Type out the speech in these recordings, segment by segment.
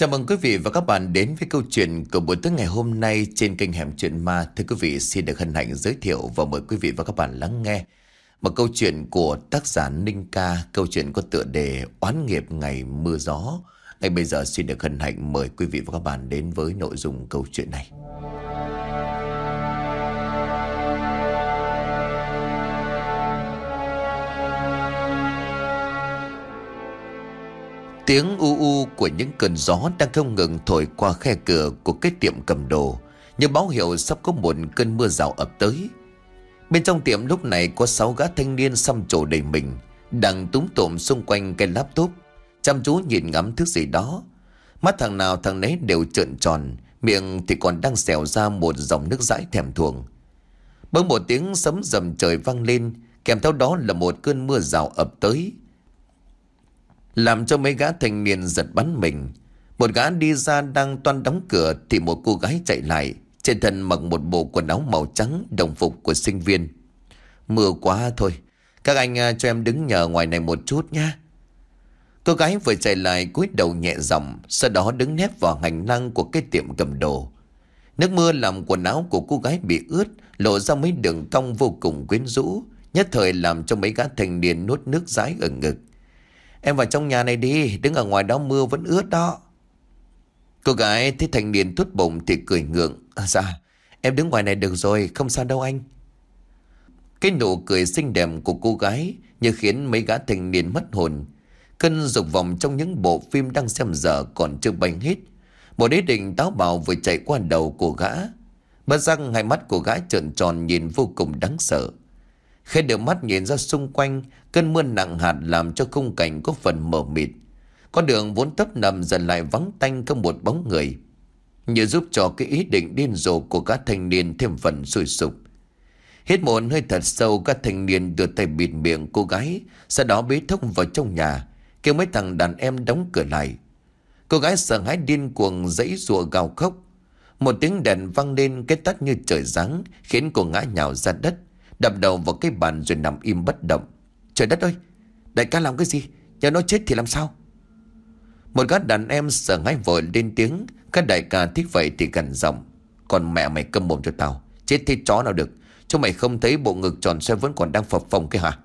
Chào mừng quý vị và các bạn đến với câu chuyện của buổi tối ngày hôm nay trên kênh Hẻm Chuyện Ma. Thưa quý vị, xin được hân hạnh giới thiệu và mời quý vị và các bạn lắng nghe một câu chuyện của tác giả Ninh Ca, câu chuyện có tựa đề Oán nghiệp ngày mưa gió. Ngay bây giờ xin được hân hạnh mời quý vị và các bạn đến với nội dung câu chuyện này. Tiếng u u của những cơn gió đang không ngừng thổi qua khe cửa của cái tiệm cầm đồ. Như báo hiệu sắp có một cơn mưa rào ập tới. Bên trong tiệm lúc này có sáu gã thanh niên xăm trổ đầy mình, Đang túm tụm xung quanh cái laptop. Chăm chú nhìn ngắm thứ gì đó. Mắt thằng nào thằng nấy đều trợn tròn, Miệng thì còn đang xẻo ra một dòng nước dãi thèm thuồng. Bỗng một tiếng sấm rầm trời vang lên, Kèm theo đó là một cơn mưa rào ập tới làm cho mấy gã thanh niên giật bắn mình. Một gã đi ra đang toan đóng cửa Thì một cô gái chạy lại, Trên thân mặc một bộ quần áo màu trắng, Đồng phục của sinh viên. Mưa quá thôi, Các anh à, cho em đứng nhờ ngoài này một chút nha Cô gái vừa chạy lại cúi đầu nhẹ giọng, Sau đó đứng nép vào hành lang của cái tiệm cầm đồ. Nước mưa làm quần áo của cô gái bị ướt, Lộ ra mấy đường cong vô cùng quyến rũ, Nhất thời làm cho mấy gã thanh niên nuốt nước rái ở ngực. Em vào trong nhà này đi Đứng ở ngoài đó mưa vẫn ướt đó. Cô gái thấy thành niên thút bụng thì cười ngượng. À, Dạ em đứng ngoài này được rồi Không sao đâu anh. Cái nụ cười xinh đẹp của cô gái Như khiến mấy gã thành niên mất hồn. Cân dục vòng trong những bộ phim đang xem giờ Còn chưa bánh hết. Một ý định táo bạo vừa chạy qua đầu của gã. Bất răng hai mắt của gã trợn tròn nhìn vô cùng đáng sợ khi đưa mắt nhìn ra xung quanh, cơn mưa nặng hạt làm cho khung cảnh có phần mờ mịt. Con đường vốn tấp nằm dần lại vắng tanh có một bóng người. Như giúp cho cái ý định điên rồ của các thanh niên thêm phần sôi sục. Hít một hơi thật sâu các thanh niên đưa tay bịt miệng cô gái, sau đó bế thông vào trong nhà, kêu mấy thằng đàn em đóng cửa lại. Cô gái sợ hãi điên cuồng dãy rùa gào khóc. Một tiếng đèn vang lên cái tắt như trời giáng khiến cô ngã nhào ra đất. Đập đầu vào cái bàn rồi nằm im bất động. Trời đất ơi, Đại ca làm cái gì? Nhờ nó chết thì làm sao? Một gã đàn em sợ hãi vội lên tiếng. Các đại ca thích vậy thì gần giọng. Còn mẹ mày câm mồm cho tao. Chết thì chó nào được. Chứ mày không thấy bộ ngực tròn xoay vẫn còn đang phập phồng cái hả?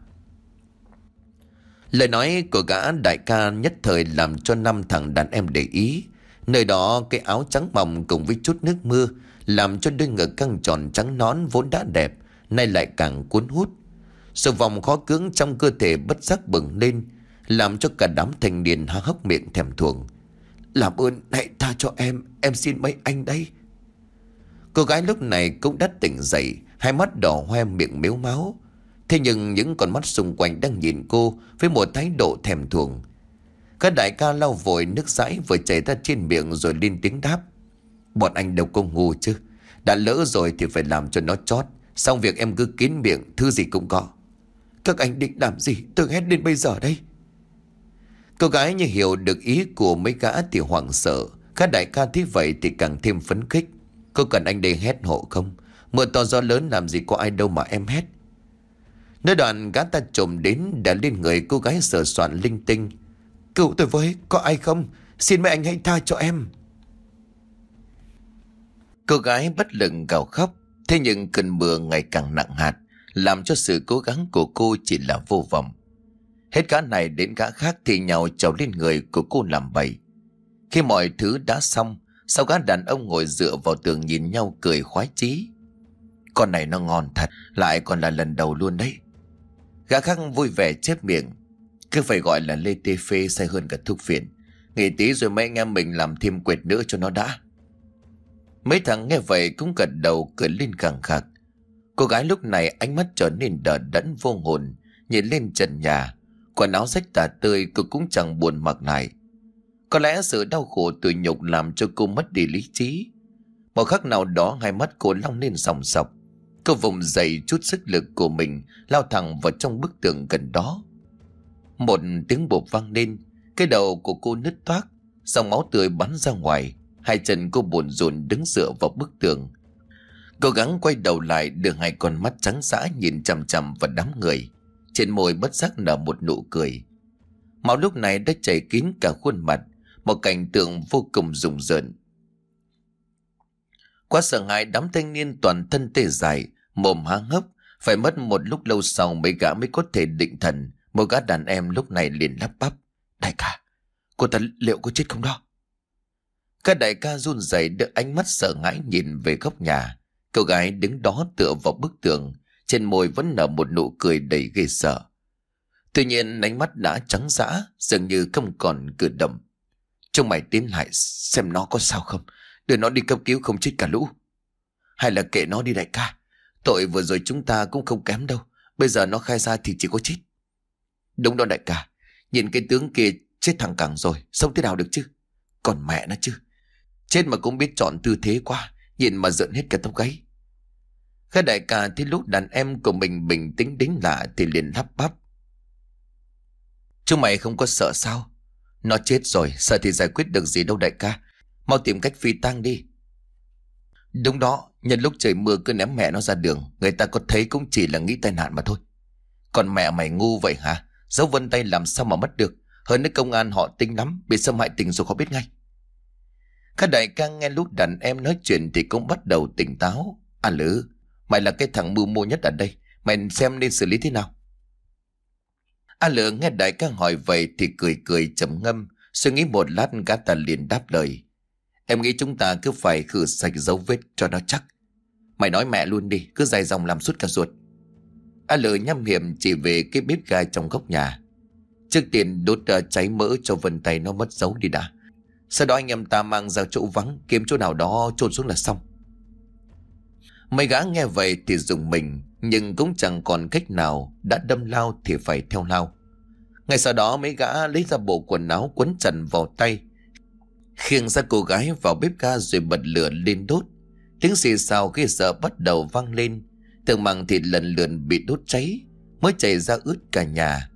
Lời nói của gã đại ca nhất thời làm cho năm thằng đàn em để ý. Nơi đó cái áo trắng mỏng cùng với chút nước mưa Làm cho đôi ngực căng tròn trắng nón vốn đã đẹp nay lại càng cuốn hút. Sự vòng khó cưỡng trong cơ thể bất giác bừng lên, làm cho cả đám thanh niên há hốc miệng thèm thuồng. Làm ơn hãy tha cho em, em xin mấy anh đây. Cô gái lúc này cũng đã tỉnh dậy, hai mắt đỏ hoe miệng mếu máu. Thế nhưng những con mắt xung quanh đang nhìn cô với một thái độ thèm thuồng. Các đại ca lau vội nước dãi vừa chảy ra trên miệng rồi lên tiếng đáp. Bọn anh đâu có ngu chứ. Đã lỡ rồi thì phải làm cho nó chót. Xong việc em cứ kín miệng, Thứ gì cũng có. Các anh định làm gì, từ hết đến bây giờ đây? Cô gái như hiểu được ý của mấy gã thì hoảng sợ. Các đại ca thấy vậy thì càng thêm phấn khích. Có cần anh đây hét hộ không? Mưa to gió lớn làm gì có ai đâu mà em hét. Nơi đoạn gã ta trộm đến Đã lên người cô gái sờ soạn linh tinh. Cứu tôi với có ai không? Xin mấy anh hãy tha cho em. Cô gái bất lực gào khóc. Thế nhưng cơn mưa ngày càng nặng hạt, làm cho sự cố gắng của cô chỉ là vô vọng. Hết gã này đến gã khác thì nhau trào lên người của cô làm bậy. Khi mọi thứ đã xong, sau gã đàn ông ngồi dựa vào tường nhìn nhau cười khoái chí. Con này nó ngon thật, lại còn là lần đầu luôn đấy. Gã khác vui vẻ chép miệng, cứ phải gọi là lê tê phê say hơn cả thuốc phiện. Nghỉ tí rồi mấy anh em mình làm thêm quệt nữa cho nó đã. Mấy thằng nghe vậy cũng gật đầu cười lên khẳng khạc. Cô gái lúc này ánh mắt trở nên đờ đẫn vô hồn, nhìn lên trần nhà. Quần áo rách tả tươi cô cũng chẳng buồn mặc lại. Có lẽ sự đau khổ tủi nhục làm cho cô mất đi lý trí. Một khắc nào đó hai mắt cô long lên sòng sọc. Cô vùng dậy chút sức lực của mình lao thẳng vào trong bức tường gần đó. Một tiếng bột vang lên, cái đầu của cô nứt toác, dòng máu tươi bắn ra ngoài. Hai chân cô buồn rùn đứng dựa vào bức tường. Cố gắng quay đầu lại được hai con mắt trắng xã nhìn chằm chằm vào đám người. Trên môi bất giác nở một nụ cười. Máu lúc này đã chảy kín cả khuôn mặt, Một cảnh tượng vô cùng rùng rợn. Quá sợ hãi, đám thanh niên toàn thân tê dại, Mồm há hốc, Phải mất một lúc lâu sau mấy gã mới có thể định thần. Một gã đàn em lúc này liền lắp bắp. Đại ca, Cô ta liệu có chết không đó? Các đại ca run rẩy đưa ánh mắt sợ hãi nhìn về góc nhà. Cô gái đứng đó tựa vào bức tường, Trên môi vẫn nở một nụ cười đầy ghê sợ. Tuy nhiên, ánh mắt đã trắng dã, Dường như không còn cử động. Trông mày tiến lại xem nó có sao không? Đưa nó đi cấp cứu không chết cả lũ. Hay là kệ nó đi đại ca. Tội vừa rồi chúng ta cũng không kém đâu. Bây giờ nó khai ra thì chỉ có chết. Đúng đó đại ca. Nhìn cái tướng kia chết thằng cẳng rồi, Sống thế nào được chứ? Còn mẹ nó chứ. Chết mà cũng biết chọn tư thế quá Nhìn mà giận hết cả tóc gáy. Khai đại ca thấy lúc đàn em của mình bình tĩnh đến lạ Thì liền lắp bắp. Chúng mày không có sợ sao? Nó chết rồi Sợ thì giải quyết được gì đâu đại ca? Mau tìm cách phi tang đi. Đúng đó, Nhân lúc trời mưa cứ ném mẹ nó ra đường, Người ta có thấy cũng chỉ là nghĩ tai nạn mà thôi. Còn mẹ mày ngu vậy hả? Dấu vân tay làm sao mà mất được? Hơn nữa công an họ tinh lắm, Bị xâm hại tình rồi họ biết ngay. Các đại ca nghe lúc đàn em nói chuyện Thì cũng bắt đầu tỉnh táo À lứ Mày là cái thằng mưu mô nhất ở đây Mày xem nên xử lý thế nào à, A lửa nghe đại ca hỏi vậy thì cười cười trầm ngâm, suy nghĩ một lát gã ta liền đáp lời. Em nghĩ chúng ta cứ phải khử sạch dấu vết cho nó chắc. Mày nói mẹ luôn đi, cứ dài dòng làm suốt cả ruột. À, A lửa nhăm hiểm chỉ về cái bếp gai trong góc nhà. Trước tiên đốt ờ, cháy mỡ cho vân tay nó mất dấu đi đã. Sau đó anh em ta mang ra chỗ vắng, kiếm chỗ nào đó trôn xuống là xong. Mấy gã nghe vậy thì dùng mình Nhưng cũng chẳng còn cách nào Đã đâm lao thì phải theo lao. Ngay sau đó mấy gã lấy ra bộ quần áo quấn chặt vào tay Khiêng ra cô gái vào bếp ga rồi bật lửa lên đốt. Tiếng xì xào khi sợ bắt đầu vang lên Từng màng thịt lần lượt bị đốt cháy Mới chảy ra ướt cả nhà.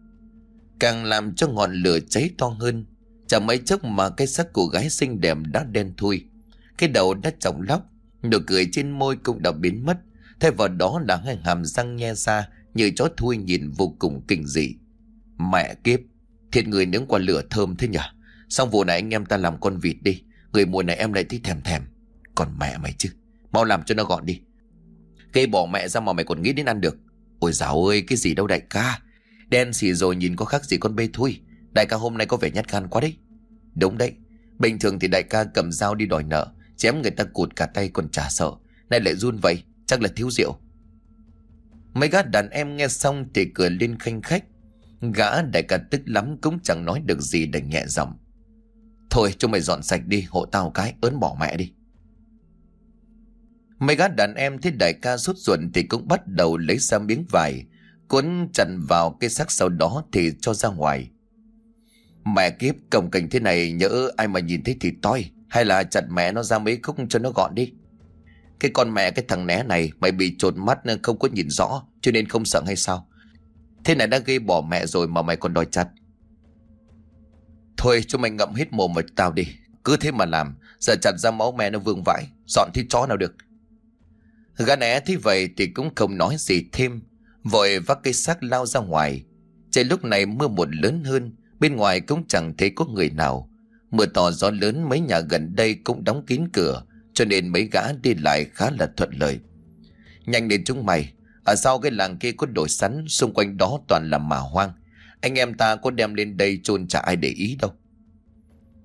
Càng làm cho ngọn lửa cháy to hơn Chẳng mấy chốc mà cái sắc của gái xinh đẹp đã đen thui. Cái đầu đã trọng lóc, Nụ cười trên môi cũng đã biến mất. Thay vào đó là hai hàm răng nhe ra Như chó thui nhìn vô cùng kinh dị. Mẹ kiếp, Thiệt người nướng qua lửa thơm thế nhỉ Xong vụ này anh em ta làm con vịt đi, Người mùa này em lại thích thèm thèm. Còn mẹ mày chứ, Mau làm cho nó gọn đi. Cây bỏ mẹ ra mà mày còn nghĩ đến ăn được. Ôi dào ơi, cái gì đâu đại ca? Đen xì rồi nhìn có khác gì con bê thui. Đại ca hôm nay có vẻ nhát gan quá đấy. Đúng đấy. Bình thường thì đại ca cầm dao đi đòi nợ, Chém người ta cụt cả tay còn chả sợ. Nay lại run vậy, Chắc là thiếu rượu. Mấy gã đàn em nghe xong thì cười lên khanh khách. Gã đại ca tức lắm cũng chẳng nói được gì đành nhẹ giọng. Thôi cho mày dọn sạch đi, hộ tao cái, ớn bỏ mẹ đi. Mấy gã đàn em thấy đại ca rút ruột thì cũng bắt đầu lấy ra miếng vải, Cuốn chặn vào cái xác sau đó thì cho ra ngoài. Mẹ kiếp cổng cảnh thế này, nhỡ ai mà nhìn thấy thì toi. Hay là chặt mẹ nó ra mấy khúc cho nó gọn đi. Cái con mẹ, cái thằng né này, Mày bị trột mắt nên không có nhìn rõ, Cho nên không sợ hay sao? Thế này đã gây bỏ mẹ rồi mà mày còn đòi chặt. Thôi cho mày ngậm hết mồm mà tao đi. Cứ thế mà làm, Giờ chặt ra máu mẹ nó vương vãi, Dọn thì chó nào được. Gã né thế vậy thì cũng không nói gì thêm, Vội vác cây xác lao ra ngoài. Trời lúc này mưa một lớn hơn Bên ngoài cũng chẳng thấy có người nào. Mưa to gió lớn mấy nhà gần đây cũng đóng kín cửa, Cho nên mấy gã đi lại khá là thuận lợi. Nhanh đến chúng mày. Ở sau cái làng kia có đồi sắn, Xung quanh đó toàn là mà hoang. Anh em ta có đem lên đây chôn chả ai để ý đâu.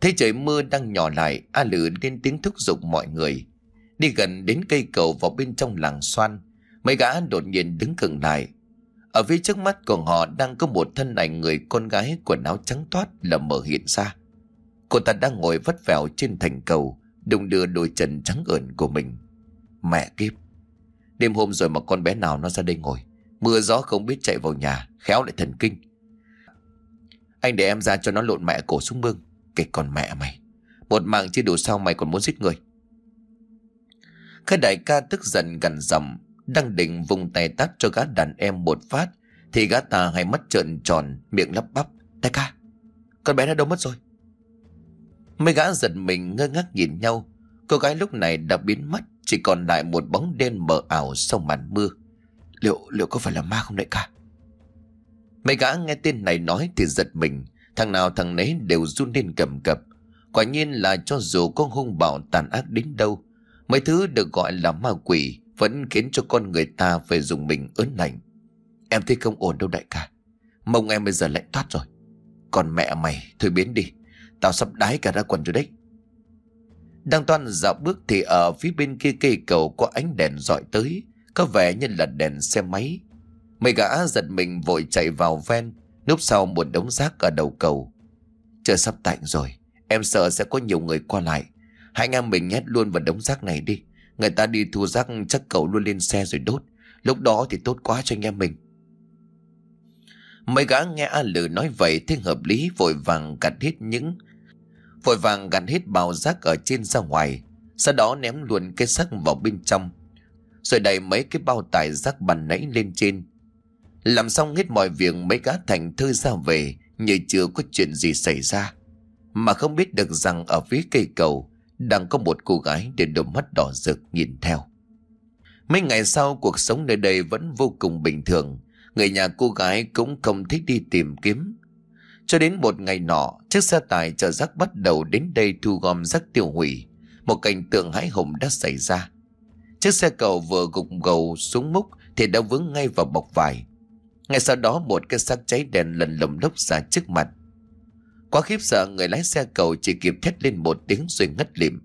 Thế trời mưa đang nhỏ lại, A Lử lên tiếng thúc giục mọi người. Đi gần đến cây cầu vào bên trong làng xoan, Mấy gã đột nhiên đứng cứng lại. Ở phía trước mắt của họ đang có một thân ảnh người con gái quần áo trắng toát lờ mờ hiện ra. Cô ta đang ngồi vất vẻo trên thành cầu Đung đưa đôi chân trắng ẩn của mình. Mẹ kiếp! Đêm hôm rồi mà con bé nào nó ra đây ngồi, Mưa gió không biết chạy vào nhà, Khéo lại thần kinh. Anh để em ra cho nó lộn mẹ cổ xuống mương, Cái con mẹ mày. Một mạng chưa đủ sao mày còn muốn giết người. Khai đại ca tức giận gần dầm đang định vùng tay tát cho gã đàn em một phát, Thì gã ta hay mắt trợn tròn, Miệng lắp bắp, Đại ca, Con bé đã đâu mất rồi. Mấy gã giật mình ngơ ngác nhìn nhau. Cô gái lúc này đã biến mất, Chỉ còn lại một bóng đen mờ ảo sau màn mưa. Liệu liệu có phải là ma không đại ca? Mấy gã nghe tên này nói thì giật mình, Thằng nào thằng nấy đều run lên cầm cập. Quả nhiên là cho dù có hung bạo tàn ác đến đâu, Mấy thứ được gọi là ma quỷ vẫn khiến cho con người ta phải dùng mình ớn lạnh. Em thấy không ổn đâu đại ca. Mông em bây giờ lại thoát rồi. Còn mẹ mày, thôi biến đi. Tao sắp đái cả ra quần rồi đấy. Đang toan dạo bước thì ở phía bên kia cây cầu có ánh đèn dọi tới. Có vẻ như là đèn xe máy. Mấy gã giật mình vội chạy vào ven, Núp sau một đống rác ở đầu cầu. Trời sắp tạnh rồi, Em sợ sẽ có nhiều người qua lại. Hai anh em mình nhét luôn vào đống rác này đi. Người ta đi thu rác, chắc cậu luôn lên xe rồi đốt. Lúc đó thì tốt quá cho anh em mình. Mấy gã nghe A Lử nói vậy Thế hợp lý, vội vàng gặt hết những, Vội vàng gặt hết bao rác ở trên ra ngoài. Sau đó ném luôn cái xác vào bên trong. Rồi đẩy mấy cái bao tải rác bàn nãy lên trên. Làm xong hết mọi việc, mấy gã thành thư ra về, Như chưa có chuyện gì xảy ra. Mà không biết được rằng ở phía cây cầu đang có một cô gái để đôi mắt đỏ rực nhìn theo. Mấy ngày sau, cuộc sống nơi đây vẫn vô cùng bình thường. Người nhà cô gái cũng không thích đi tìm kiếm. Cho đến một ngày nọ, Chiếc xe tải chở rác bắt đầu đến đây thu gom rác tiêu hủy. Một cảnh tượng hãi hùng đã xảy ra. Chiếc xe cầu vừa gục gầu xuống múc Thì đã vướng ngay vào bọc vải. Ngay sau đó, một cái xác cháy đèn lần lồng lốc ra trước mặt. Quá khiếp sợ người lái xe cầu chỉ kịp thét lên một tiếng rồi ngất lịm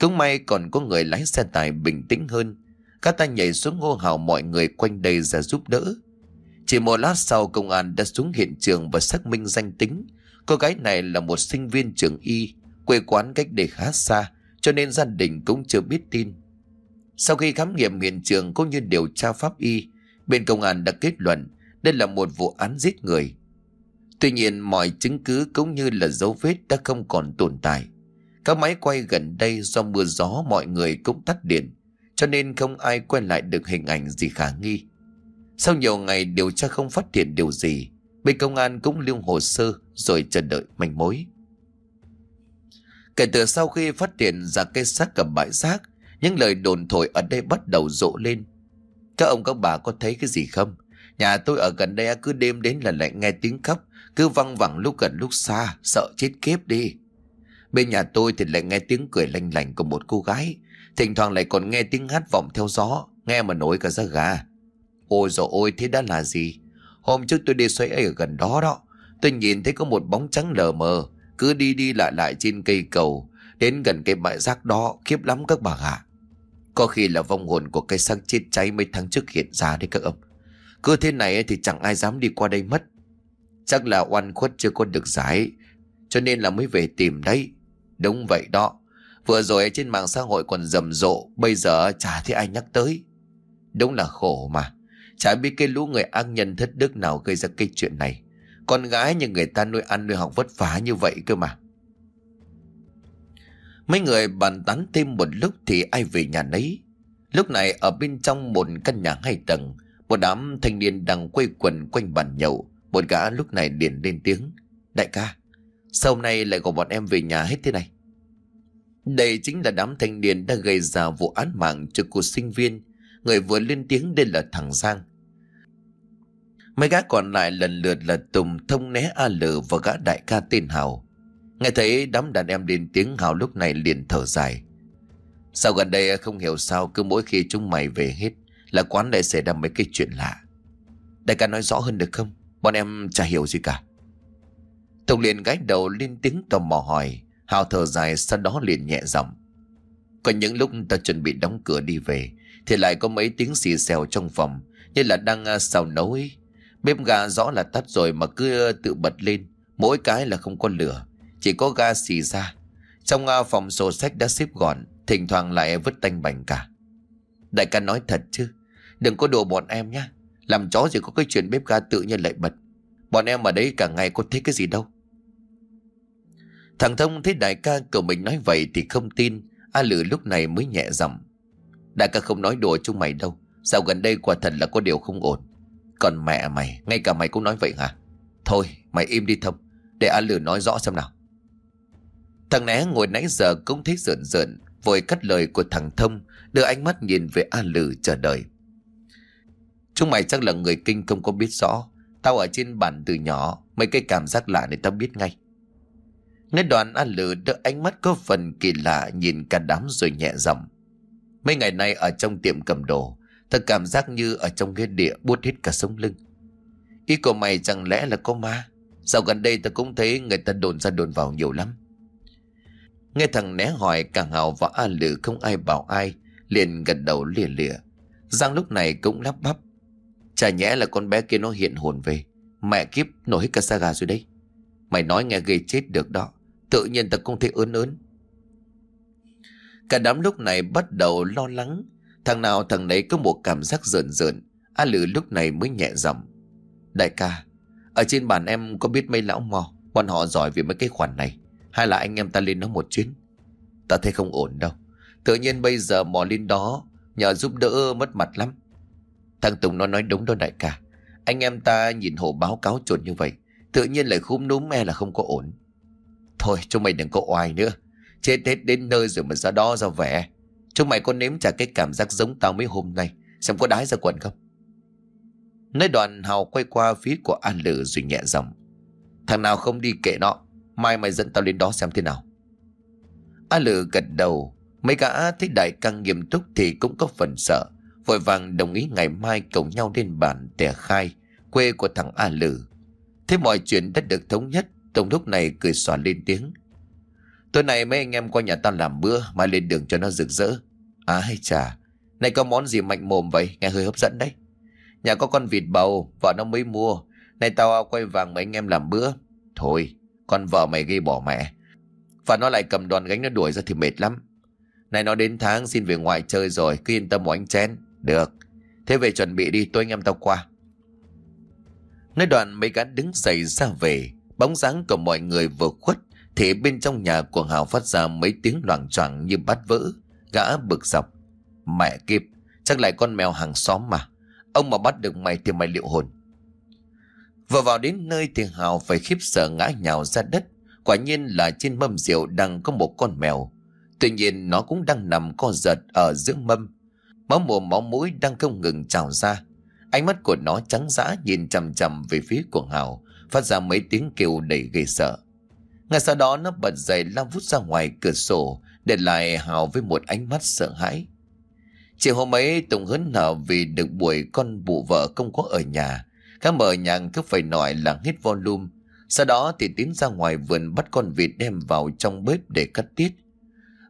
Cũng may còn có người lái xe tải bình tĩnh hơn Các ta nhảy xuống hô hào mọi người quanh đây ra giúp đỡ chỉ một lát sau công an đã xuống hiện trường và xác minh danh tính. Cô gái này là một sinh viên trường y, quê quán cách đây khá xa, cho nên gia đình cũng chưa biết tin. Sau khi khám nghiệm hiện trường cũng như điều tra pháp y, bên công an đã kết luận đây là một vụ án giết người. Tuy nhiên mọi chứng cứ cũng như là dấu vết đã không còn tồn tại. Các máy quay gần đây do mưa gió mọi người cũng tắt điện, cho nên không ai quay lại được hình ảnh gì khả nghi. Sau nhiều ngày điều tra không phát hiện điều gì Bên công an cũng lưu hồ sơ Rồi chờ đợi manh mối Kể từ sau khi phát hiện ra cây xác cầm bãi xác Những lời đồn thổi ở đây bắt đầu rộ lên Các ông các bà có thấy cái gì không Nhà tôi ở gần đây cứ đêm đến là lại nghe tiếng khóc cứ văng vẳng lúc gần lúc xa, Sợ chết kiếp đi. Bên nhà tôi thì lại nghe tiếng cười lanh lành của một cô gái. Thỉnh thoảng lại còn nghe tiếng hát vọng theo gió, Nghe mà nổi cả da gà. Ôi dồi ôi, thế đã là gì? Hôm trước tôi đi xoay ở gần đó đó, Tôi nhìn thấy có một bóng trắng lờ mờ, Cứ đi đi lại lại trên cây cầu. Đến gần cái bãi rác đó, Khiếp lắm các bà ạ. Có khi là vong hồn của cây xác chết cháy Mấy tháng trước hiện ra đấy các ông. Cứ thế này thì chẳng ai dám đi qua đây mất. Chắc là oan khuất chưa có được giải. Cho nên là mới về tìm đấy. Đúng vậy đó. Vừa rồi trên mạng xã hội còn rầm rộ, Bây giờ chả thấy ai nhắc tới. Đúng là khổ mà. Chả biết cái lũ người ác nhân thất đức nào gây ra cái chuyện này. Con gái như người ta nuôi ăn nuôi học vất vả như vậy cơ mà. Mấy người bàn tán thêm một lúc thì ai về nhà nấy. Lúc này ở bên trong một căn nhà hai tầng, Một đám thanh niên đang quây quần quanh bàn nhậu. Một gã lúc này liền lên tiếng Đại ca Sao hôm nay lại gọi bọn em về nhà hết thế này Đây chính là đám thanh niên đã gây ra vụ án mạng cho cô sinh viên Người vừa lên tiếng đây là thằng Giang Mấy gã còn lại lần lượt là Tùng, Thông Né A Lử và gã đại ca tên Hào. Nghe thấy đám đàn em lên tiếng Hào lúc này liền thở dài. Sao gần đây không hiểu sao cứ mỗi khi chúng mày về hết là quán lại xảy ra mấy cái chuyện lạ. Đại ca nói rõ hơn được không? Bọn em chả hiểu gì cả. Tùng liền gái đầu lên tiếng tò mò hỏi. Hào thở dài, sau đó liền nhẹ giọng. Có những lúc ta chuẩn bị đóng cửa đi về, thì lại có mấy tiếng xì xèo trong phòng, như là đang à, xào nấu ấy. Bếp ga rõ là tắt rồi mà cứ à, tự bật lên. Mỗi cái là không có lửa. Chỉ có ga xì ra. Trong à, phòng sổ sách đã xếp gọn. Thỉnh thoảng lại vứt tanh bành cả. Đại ca nói thật chứ. Đừng có đùa bọn em nhé. Làm chó gì có cái chuyện bếp ga tự nhiên lại bật. Bọn em ở đấy cả ngày có thấy cái gì đâu. Thằng Thông thấy đại ca cậu mình nói vậy thì không tin. A Lử lúc này mới nhẹ giọng. Đại ca không nói đùa chúng mày đâu Sao gần đây quả thật là có điều không ổn Còn mẹ mày, Ngay cả mày cũng nói vậy hả Thôi, mày im đi thông Để A Lử nói rõ xem nào Thằng né ngồi nãy giờ cũng thấy rợn rợn, Vội cắt lời của thằng Thông, Đưa ánh mắt nhìn về A Lử chờ đợi Chúng mày chắc là người kinh không có biết rõ Tao ở trên bản từ nhỏ Mấy cái cảm giác lạ này tao biết ngay Nghe đoàn A Lử đỡ ánh mắt có phần kỳ lạ nhìn cả đám rồi nhẹ giọng. Mấy ngày nay ở trong tiệm cầm đồ, Thật cảm giác như ở trong ghế địa buốt hết cả sống lưng. Ý của mày chẳng lẽ là có ma? Dạo gần đây tao cũng thấy người ta đồn ra đồn vào nhiều lắm. Nghe thằng né hỏi cả Hào và A Lử không ai bảo ai, liền gật đầu lìa lìa. Giang lúc này cũng lắp bắp. Chả nhẽ là con bé kia nó hiện hồn về. Mẹ kiếp nổi hết cả xa gà rồi đấy. Mày nói nghe ghê chết được đó. Tự nhiên ta cũng thấy ớn ớn. Cả đám lúc này bắt đầu lo lắng. Thằng nào thằng nấy có một cảm giác rợn rợn. A Lử lúc này mới nhẹ giọng. Đại ca, ở trên bàn em có biết mấy lão mò. Bọn họ giỏi về mấy cái khoản này. Hay là anh em ta lên nó một chuyến. Ta thấy không ổn đâu. Tự nhiên bây giờ mò lên đó nhờ giúp đỡ mất mặt lắm. Thằng Tùng nó nói đúng đó đại ca. Anh em ta nhìn hồ báo cáo chuẩn như vậy. Tự nhiên lại khúm núm me là không có ổn. Thôi, chúng mày đừng có oai nữa. Chết hết đến nơi rồi mà ra đó ra vẻ. Chúng mày có nếm trả cái cảm giác giống tao mấy hôm nay. Xem có đái ra quần không? Nói đoàn Hào quay qua phía của An Lử rồi nhẹ giọng. Thằng nào không đi kệ nó. Mai mày dẫn tao lên đó xem thế nào. An Lử gật đầu. Mấy gã thấy đại căng nghiêm túc thì cũng có phần sợ. Vội vàng đồng ý ngày mai cùng nhau lên bản tẻ khai quê của thằng A Lử. Thế mọi chuyện đã được thống nhất, tổng đốc này cười xòa lên tiếng. Tối nay mấy anh em qua nhà tao làm bữa mai lên đường cho nó rực rỡ. À hay chà, này có món gì mạnh mồm vậy, nghe hơi hấp dẫn đấy. Nhà có con vịt bầu, vợ nó mới mua. Này tao quay vàng mấy anh em làm bữa. Thôi, con vợ mày gây bỏ mẹ. Và nó lại cầm đoàn gánh nó đuổi ra thì mệt lắm. Này nó đến tháng xin về ngoại chơi rồi, cứ yên tâm của anh chén. Được, thế về chuẩn bị đi, tôi anh em tao qua. Nói đoạn mấy gã đứng dậy ra về, bóng dáng của mọi người vừa khuất, thì bên trong nhà của Hào phát ra mấy tiếng loảng choảng như bát vỡ, gã bực dọc. Mẹ kiếp, chắc lại con mèo hàng xóm mà. Ông mà bắt được mày thì mày liệu hồn. Vừa vào đến nơi thì Hào phải khiếp sợ ngã nhào ra đất. Quả nhiên là trên mâm rượu đang có một con mèo. Tuy nhiên nó cũng đang nằm co giật ở giữa mâm. Máu mồm máu mũi đang không ngừng trào ra. Ánh mắt của nó trắng dã nhìn chằm chằm về phía của Hào, phát ra mấy tiếng kêu đầy ghê sợ. Ngay sau đó nó bật dậy lao vút ra ngoài cửa sổ, để lại Hào với một ánh mắt sợ hãi. Chiều hôm ấy Tùng hớn nở vì được buổi con bụ vợ không có ở nhà. Các mở nhàng cứ phải nói là hết volume. Sau đó thì tiến ra ngoài vườn bắt con vịt đem vào trong bếp để cắt tiết.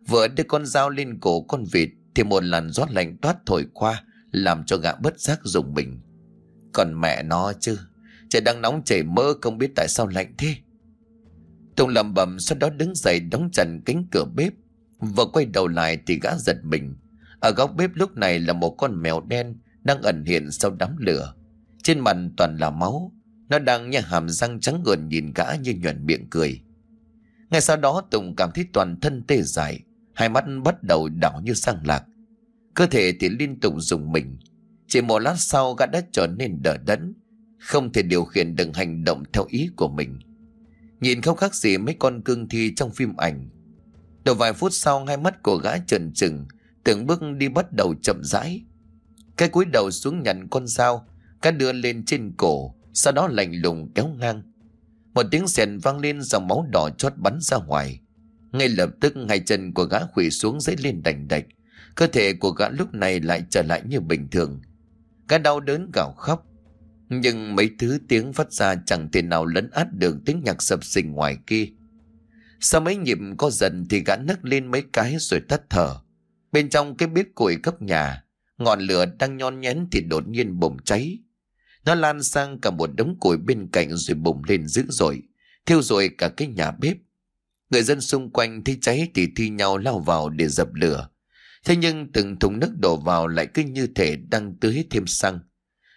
Vừa đưa con dao lên cổ con vịt thì một làn gió lạnh toát thổi qua làm cho gã bất giác dùng mình. Còn mẹ nó chứ, trời đang nóng chảy mơ không biết tại sao lạnh thế. Tùng lầm bầm sau đó đứng dậy đóng chặt cánh cửa bếp. Vừa quay đầu lại thì gã giật mình. Ở góc bếp lúc này là một con mèo đen đang ẩn hiện sau đám lửa. Trên mặt toàn là máu. Nó đang nhả hàm răng trắng ngườn nhìn gã như nhuận miệng cười. Ngay sau đó Tùng cảm thấy toàn thân tê dại. Hai mắt bắt đầu đảo như sang lạc. Cơ thể thì liên tục dùng mình. Chỉ một lát sau gã đã trở nên đỡ đẫn. Không thể điều khiển được hành động theo ý của mình. Nhìn không khác gì mấy con cương thi trong phim ảnh. Đầu vài phút sau hai mắt của gã trần trừng, từng bước đi bắt đầu chậm rãi. Cái cúi đầu xuống nhặt con dao, cá đưa lên trên cổ, sau đó lạnh lùng kéo ngang. Một tiếng sèn vang lên dòng máu đỏ chót bắn ra ngoài. Ngay lập tức hai chân của gã khủy xuống dấy lên đành đạch. Cơ thể của gã lúc này lại trở lại như bình thường. Gã đau đớn gào khóc. Nhưng mấy thứ tiếng phát ra chẳng thể nào lấn át được tiếng nhạc sập sình ngoài kia. Sau mấy nhịp có dần thì gã nấc lên mấy cái rồi tắt thở. Bên trong cái bếp củi cấp nhà, ngọn lửa đang nhon nhén thì đột nhiên bùng cháy. Nó lan sang cả một đống củi bên cạnh rồi bùng lên dữ dội, thiêu rụi cả cái nhà bếp. Người dân xung quanh thấy cháy thì thi nhau lao vào để dập lửa. Thế nhưng từng thùng nước đổ vào lại cứ như thể đang tưới thêm xăng,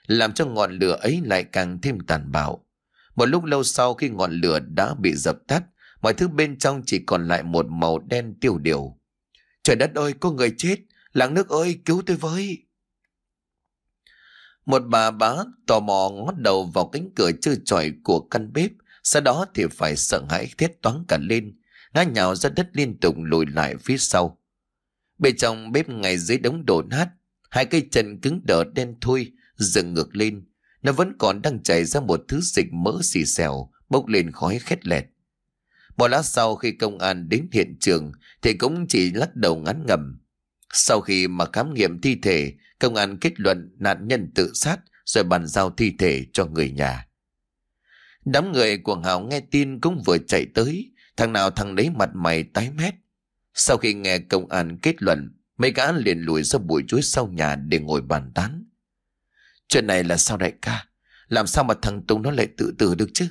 làm cho ngọn lửa ấy lại càng thêm tàn bạo. Một lúc lâu sau khi ngọn lửa đã bị dập tắt, mọi thứ bên trong chỉ còn lại một màu đen tiêu điều. Trời đất ơi, có người chết, làng nước ơi, cứu tôi với. Một bà bá tò mò ngót đầu vào cánh cửa trơ trọi của căn bếp, sau đó thì phải sợ hãi thét toáng cả lên, ngã nhào ra đất liên tục lùi lại phía sau. Bên trong bếp ngay dưới đống đổ nát, hai cây chân cứng đờ đen thui, dựng ngược lên. Nó vẫn còn đang chảy ra một thứ dịch mỡ xì xèo, bốc lên khói khét lẹt. Một lát sau khi công an đến hiện trường thì cũng chỉ lắc đầu ngắn ngầm. Sau khi mà khám nghiệm thi thể, công an kết luận nạn nhân tự sát rồi bàn giao thi thể cho người nhà. Đám người của Hào nghe tin cũng vừa chạy tới, thằng nào thằng đấy mặt mày tái mét. Sau khi nghe công an kết luận, mấy gã liền lùi ra bụi chuối sau nhà để ngồi bàn tán. Chuyện này là sao đại ca? Làm sao mà thằng Tùng nó lại tự tử được chứ?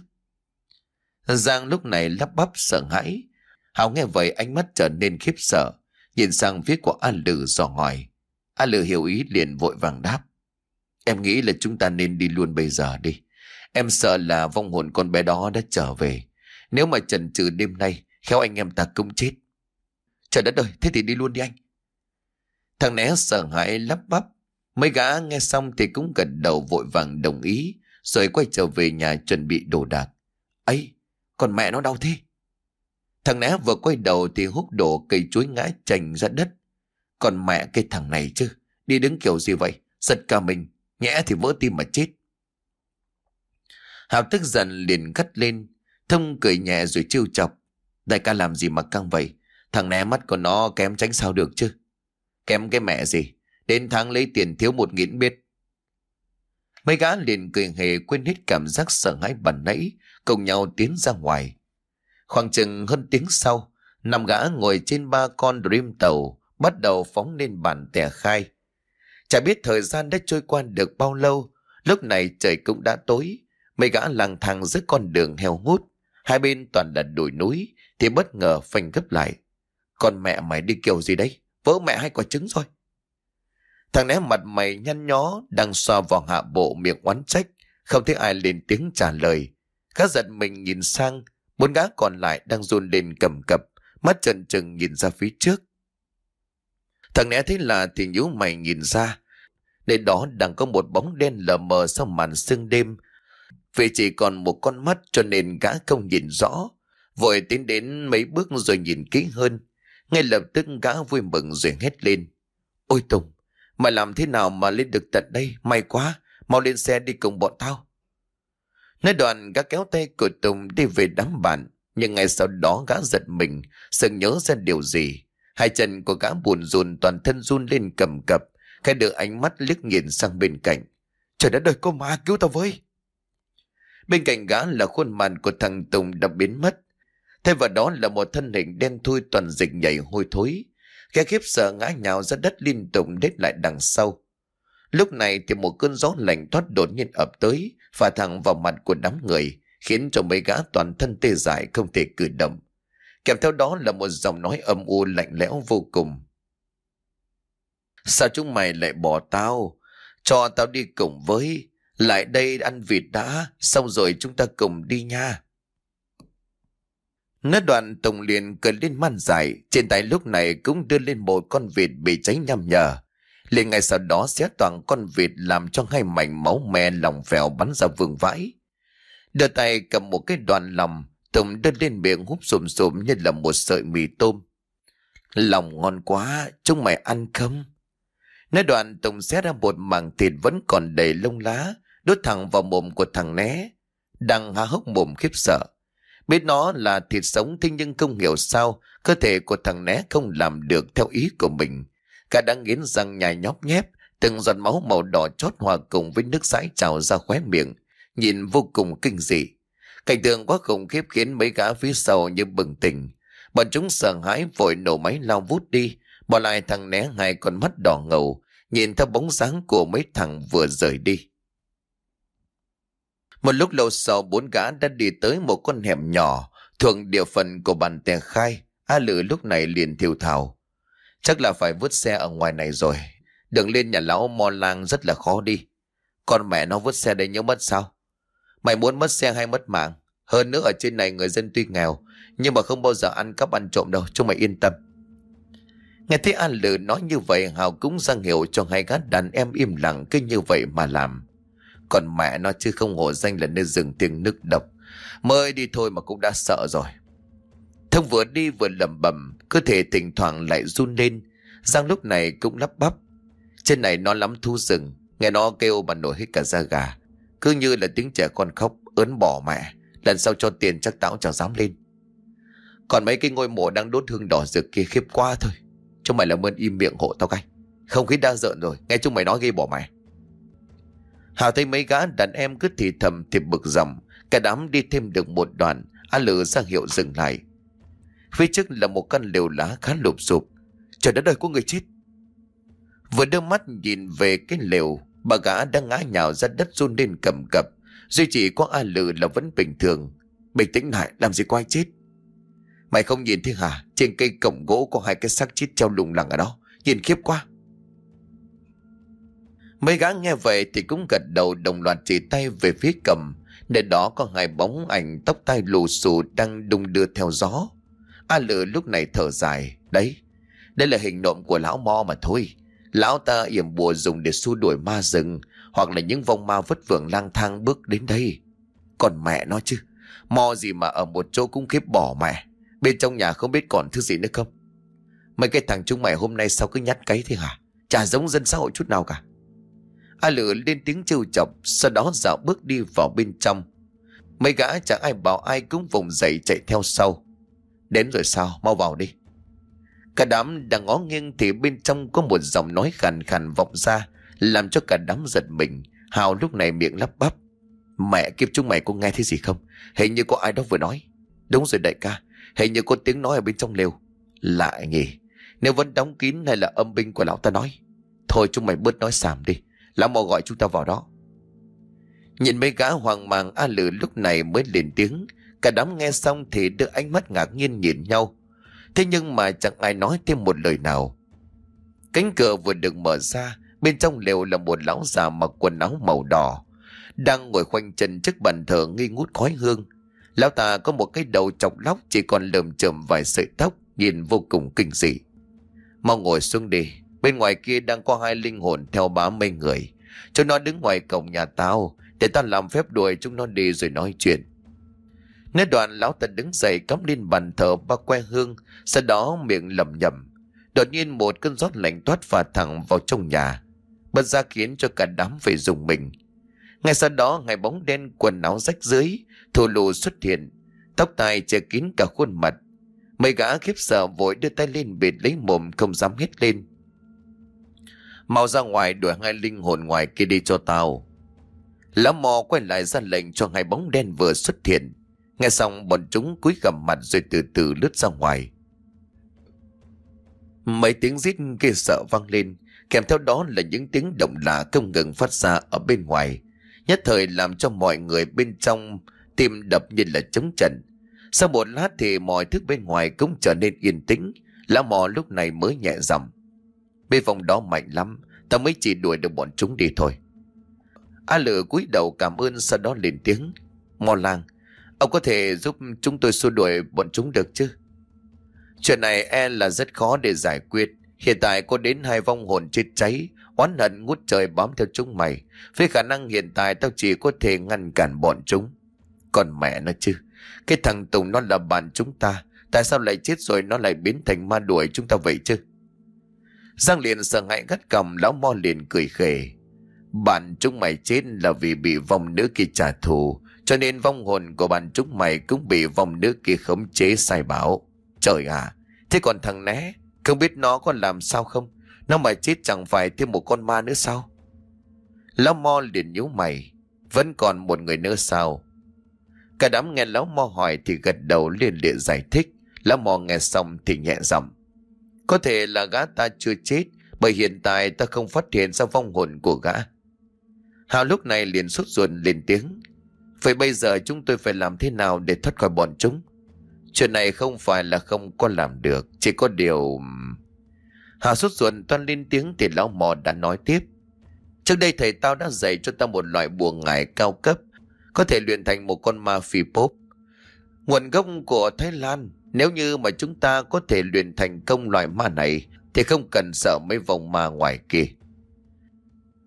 Giang lúc này lắp bắp sợ hãi. Hào nghe vậy ánh mắt trở nên khiếp sợ. Nhìn sang phía của A Lử dò hỏi. A Lử hiểu ý liền vội vàng đáp. Em nghĩ là chúng ta nên đi luôn bây giờ đi. Em sợ là vong hồn con bé đó đã trở về. Nếu mà trần trừ đêm nay, khéo anh em ta cũng chết. Trời đất ơi, thế thì đi luôn đi anh. Thằng né sợ hãi lắp bắp. Mấy gã nghe xong thì cũng gật đầu vội vàng đồng ý, rồi quay trở về nhà chuẩn bị đồ đạc. ấy còn mẹ nó đau thế. Thằng né vừa quay đầu thì hút đổ cây chuối ngã chành ra đất. Còn mẹ cái thằng này chứ, đi đứng kiểu gì vậy? Giật cả mình, nhẽ thì vỡ tim mà chết. Hào tức giận liền cắt lên, thông cười nhẹ rồi trêu chọc. Đại ca làm gì mà căng vậy? Thằng né mắt của nó kém tránh sao được chứ? Kém cái mẹ gì? Đến tháng lấy tiền thiếu một nghìn biết. Mấy gã liền cười hề quên hết cảm giác sợ hãi bẩn nãy, cùng nhau tiến ra ngoài. Khoảng chừng hơn tiếng sau, năm gã ngồi trên ba con Dream tàu, bắt đầu phóng lên bàn tẻ khai. Chả biết thời gian đã trôi qua được bao lâu, lúc này trời cũng đã tối, mấy gã lang thang giữa con đường heo hút, hai bên toàn là đồi núi, thì bất ngờ phanh gấp lại. Con mẹ mày đi kiểu gì đấy? Vỡ mẹ hay quả trứng rồi? Thằng né mặt mày nhăn nhó, đang xoa vào hạ bộ miệng oán trách, không thấy ai lên tiếng trả lời. Gã giật mình nhìn sang, bốn gã còn lại đang run lên cầm cập, mắt trần trừng nhìn ra phía trước. Thằng né thấy là thì nhíu mày nhìn ra, nơi đó đang có một bóng đen lờ mờ sau màn sương đêm. Vì chỉ còn một con mắt cho nên gã không nhìn rõ, vội tiến đến mấy bước rồi nhìn kỹ hơn. Ngay lập tức gã vui mừng rồi hét lên. Ôi Tùng, mày làm thế nào mà lên được tận đây? May quá, mau lên xe đi cùng bọn tao. Nói đoạn gã kéo tay của Tùng đi về đám bạn. Nhưng ngay sau đó gã giật mình, sợ nhớ ra điều gì. Hai chân của gã buồn rùn toàn thân run lên cầm cập. Khai được ánh mắt liếc nhìn sang bên cạnh. Trời đất đời cô ma cứu tao với. Bên cạnh gã là khuôn mặt của thằng Tùng đã biến mất. Thay vào đó là một thân hình đen thui toàn dịch nhảy hôi thối. Gã khiếp sợ ngã nhào ra đất liên tục đết lại đằng sau. Lúc này thì một cơn gió lạnh thoát đột nhiên ập tới, phả thẳng vào mặt của đám người, khiến cho mấy gã toàn thân tê dại không thể cử động. Kèm theo đó là một giọng nói âm u lạnh lẽo vô cùng. Sao chúng mày lại bỏ tao? Cho tao đi cùng với. Lại đây ăn vịt đã, xong rồi chúng ta cùng đi nha. Nói đoạn Tùng liền cười lên man dài, trên tay lúc này cũng đưa lên một con vịt bị cháy nhằm nhở liền ngay sau đó xé toàn con vịt làm cho hai mảnh máu me lòng vèo bắn ra vương vãi. Đưa tay cầm một cái đoàn lòng, Tùng đưa lên miệng húp sùm sùm như là một sợi mì tôm. Lòng ngon quá, chúng mày ăn không? Nói đoạn Tùng xé ra một mảng thịt vẫn còn đầy lông lá, đốt thẳng vào mồm của thằng né. Đang há hốc mồm khiếp sợ. Biết nó là thịt sống thế nhưng không hiểu sao cơ thể của thằng né không làm được theo ý của mình. Cả đang nghiến răng nhai nhóp nhép, từng giọt máu màu đỏ chót hòa cùng với nước sãi trào ra khóe miệng, nhìn vô cùng kinh dị. Cảnh tượng quá khủng khiếp khiến mấy gã phía sau như bừng tỉnh. Bọn chúng sợ hãi vội nổ máy lao vút đi, bỏ lại thằng né hai con mắt đỏ ngầu, nhìn theo bóng dáng của mấy thằng vừa rời đi. Một lúc lâu sau bốn gã đã đi tới một con hẻm nhỏ thuộc địa phận của bàn tè khai. A Lử lúc này liền thiêu thảo. Chắc là phải vứt xe ở ngoài này rồi. Đường lên nhà lão mò lang rất là khó đi. Con mẹ nó vứt xe đây nhớ mất sao? Mày muốn mất xe hay mất mạng? Hơn nữa ở trên này người dân tuy nghèo, nhưng mà không bao giờ ăn cắp ăn trộm đâu, chúng mày yên tâm. Nghe thấy An Lử nói như vậy Hào cũng ra hiệu cho hai gã đàn em im lặng cứ như vậy mà làm. Còn mẹ nó chứ không hổ danh là nơi rừng tiếng nước độc. Mới đi thôi mà cũng đã sợ rồi. Thông vừa đi vừa lẩm bẩm, cơ thể thỉnh thoảng lại run lên. Giang lúc này cũng lắp bắp. Trên này nó lắm thu rừng, nghe nó kêu mà nổi hết cả da gà. Cứ như là tiếng trẻ con khóc, ớn bỏ mẹ. Lần sau cho tiền chắc tao chẳng dám lên. Còn mấy cái ngôi mộ đang đốt hương đỏ rực kia khiếp quá thôi Chúng mày làm ơn im miệng hộ tao cái Không khí đang giận rồi Nghe chúng mày nói gây bỏ mày Hào thấy mấy gã đàn em cứ thì thầm thì bực dòng. Cả đám đi thêm được một đoạn, A Lự ra hiệu dừng lại. Phía trước là một căn lều lá khá lụp sụp. Trời đất đời có người chết. Vừa đưa mắt nhìn về cái lều, Bà gã đang ngã nhào ra đất run lên cầm cập. Duy chỉ có A Lự là vẫn bình thường. Bình tĩnh lại, làm gì có ai chết? Mày không nhìn thấy hả? Trên cây cổng gỗ có hai cái xác chết treo lủng lẳng ở đó. Nhìn khiếp quá. Mấy gã nghe vậy thì cũng gật đầu đồng loạt chỉ tay về phía cầm. Nơi đó có hai bóng ảnh tóc tai lù xù đang đung đưa theo gió. A lự lúc này thở dài. Đấy, Đây là hình nộm của lão mo mà thôi. Lão ta yểm bùa dùng để xua đuổi ma rừng, Hoặc là những vong ma vất vưởng lang thang bước đến đây. Còn mẹ nó chứ, Mo gì mà ở một chỗ cũng khiếp bỏ mẹ. Bên trong nhà không biết còn thứ gì nữa không? Mấy cái thằng chúng mày hôm nay sao cứ nhát cấy thế hả? Chả giống dân xã hội chút nào cả. A Lự lên tiếng trêu chọc, Sau đó dạo bước đi vào bên trong. Mấy gã chẳng ai bảo ai cũng vùng dậy chạy theo sau. Đến rồi sao? Mau vào đi. Cả đám đang ngó nghiêng thì bên trong có một giọng nói khàn khàn vọng ra, Làm cho cả đám giật mình. Hào lúc này miệng lắp bắp. Mẹ kiếp chúng mày có nghe thấy gì không? Hình như có ai đó vừa nói. Đúng rồi đại ca, Hình như có tiếng nói ở bên trong lều. Lại nhỉ, Nếu vẫn đóng kín hay là âm binh của lão ta nói. Thôi chúng mày bớt nói xàm đi. Lão mò gọi chúng ta vào đó. Nhìn mấy gã hoàng màng A Lử lúc này mới lên tiếng. Cả đám nghe xong thì đưa ánh mắt ngạc nhiên nhìn nhau. Thế nhưng mà chẳng ai nói thêm một lời nào. Cánh cửa vừa được mở ra, Bên trong lều là một lão già mặc quần áo màu đỏ, Đang ngồi khoanh chân trước bàn thờ nghi ngút khói hương. Lão ta có một cái đầu chọc lóc, Chỉ còn lờm chởm vài sợi tóc, Nhìn vô cùng kinh dị. Mau ngồi xuống đi. Bên ngoài kia đang có hai linh hồn theo bá mấy người. Chúng nó đứng ngoài cổng nhà tao, Để tao làm phép đuổi chúng nó đi rồi nói chuyện. Nét đoạn lão ta đứng dậy cắm lên bàn thờ ba que hương, Sau đó miệng lầm nhầm Đột nhiên một cơn gió lạnh toát và thẳng vào trong nhà Bất ra khiến cho cả đám phải dùng mình. Ngay sau đó, ngày bóng đen quần áo rách dưới Thù lù xuất hiện, Tóc tai che kín cả khuôn mặt. Mấy gã khiếp sợ vội đưa tay lên bịt lấy mồm không dám hét lên. Mau ra ngoài đuổi hai linh hồn ngoài kia đi cho tao. Lão mò quay lại ra lệnh cho hai bóng đen vừa xuất hiện. Nghe xong, bọn chúng cúi gằm mặt rồi từ từ lướt ra ngoài. Mấy tiếng rít kia sợ vang lên, Kèm theo đó là những tiếng động lạ không ngừng phát ra ở bên ngoài. Nhất thời làm cho mọi người bên trong tim đập như là chống trận. Sau một lát thì mọi thứ bên ngoài cũng trở nên yên tĩnh. Lão mò lúc này mới nhẹ giọng. Bên vòng đó mạnh lắm, Ta mới chỉ đuổi được bọn chúng đi thôi. A lự cúi đầu cảm ơn, sau đó lên tiếng. Mò làng Ông có thể giúp chúng tôi xua đuổi bọn chúng được chứ? Chuyện này e là rất khó để giải quyết. Hiện tại có đến hai vong hồn chết cháy, Oán hận ngút trời bám theo chúng mày. Với khả năng hiện tại, tao chỉ có thể ngăn cản bọn chúng. Còn mẹ nó chứ, Cái thằng Tùng nó là bạn chúng ta, Tại sao lại chết rồi nó lại biến thành ma đuổi chúng ta vậy chứ? Giang liền sợ hãi gắt cầm Lão mo liền cười khề. Bạn chúng mày chết là vì bị vong nữ kia trả thù, Cho nên vong hồn của bạn chúng mày Cũng bị vong nữ kia khống chế sai bảo. Trời à Thế còn thằng né, Không biết nó có làm sao không? Nó mà chết chẳng phải thêm một con ma nữa sao? Lão mo liền nhíu mày, Vẫn còn một người nữa sao? Cả đám nghe lão mo hỏi Thì gật đầu liền liền giải thích. Lão mo nghe xong thì nhẹ giọng có thể là gã ta chưa chết, Bởi hiện tại ta không phát hiện ra vong hồn của gã. Hào lúc này liền sốt ruột lên tiếng. Vậy bây giờ chúng tôi phải làm thế nào để thoát khỏi bọn chúng? Chuyện này không phải là không có làm được, Chỉ có điều Hào sốt ruột toan lên tiếng Thì lão mò đã nói tiếp. Trước đây thầy tao đã dạy cho tao một loại bùa ngải cao cấp, Có thể luyện thành một con ma phi pop. Nguồn gốc của Thái Lan nếu như mà chúng ta có thể luyện thành công loại ma này thì không cần sợ mấy vòng ma ngoài kia.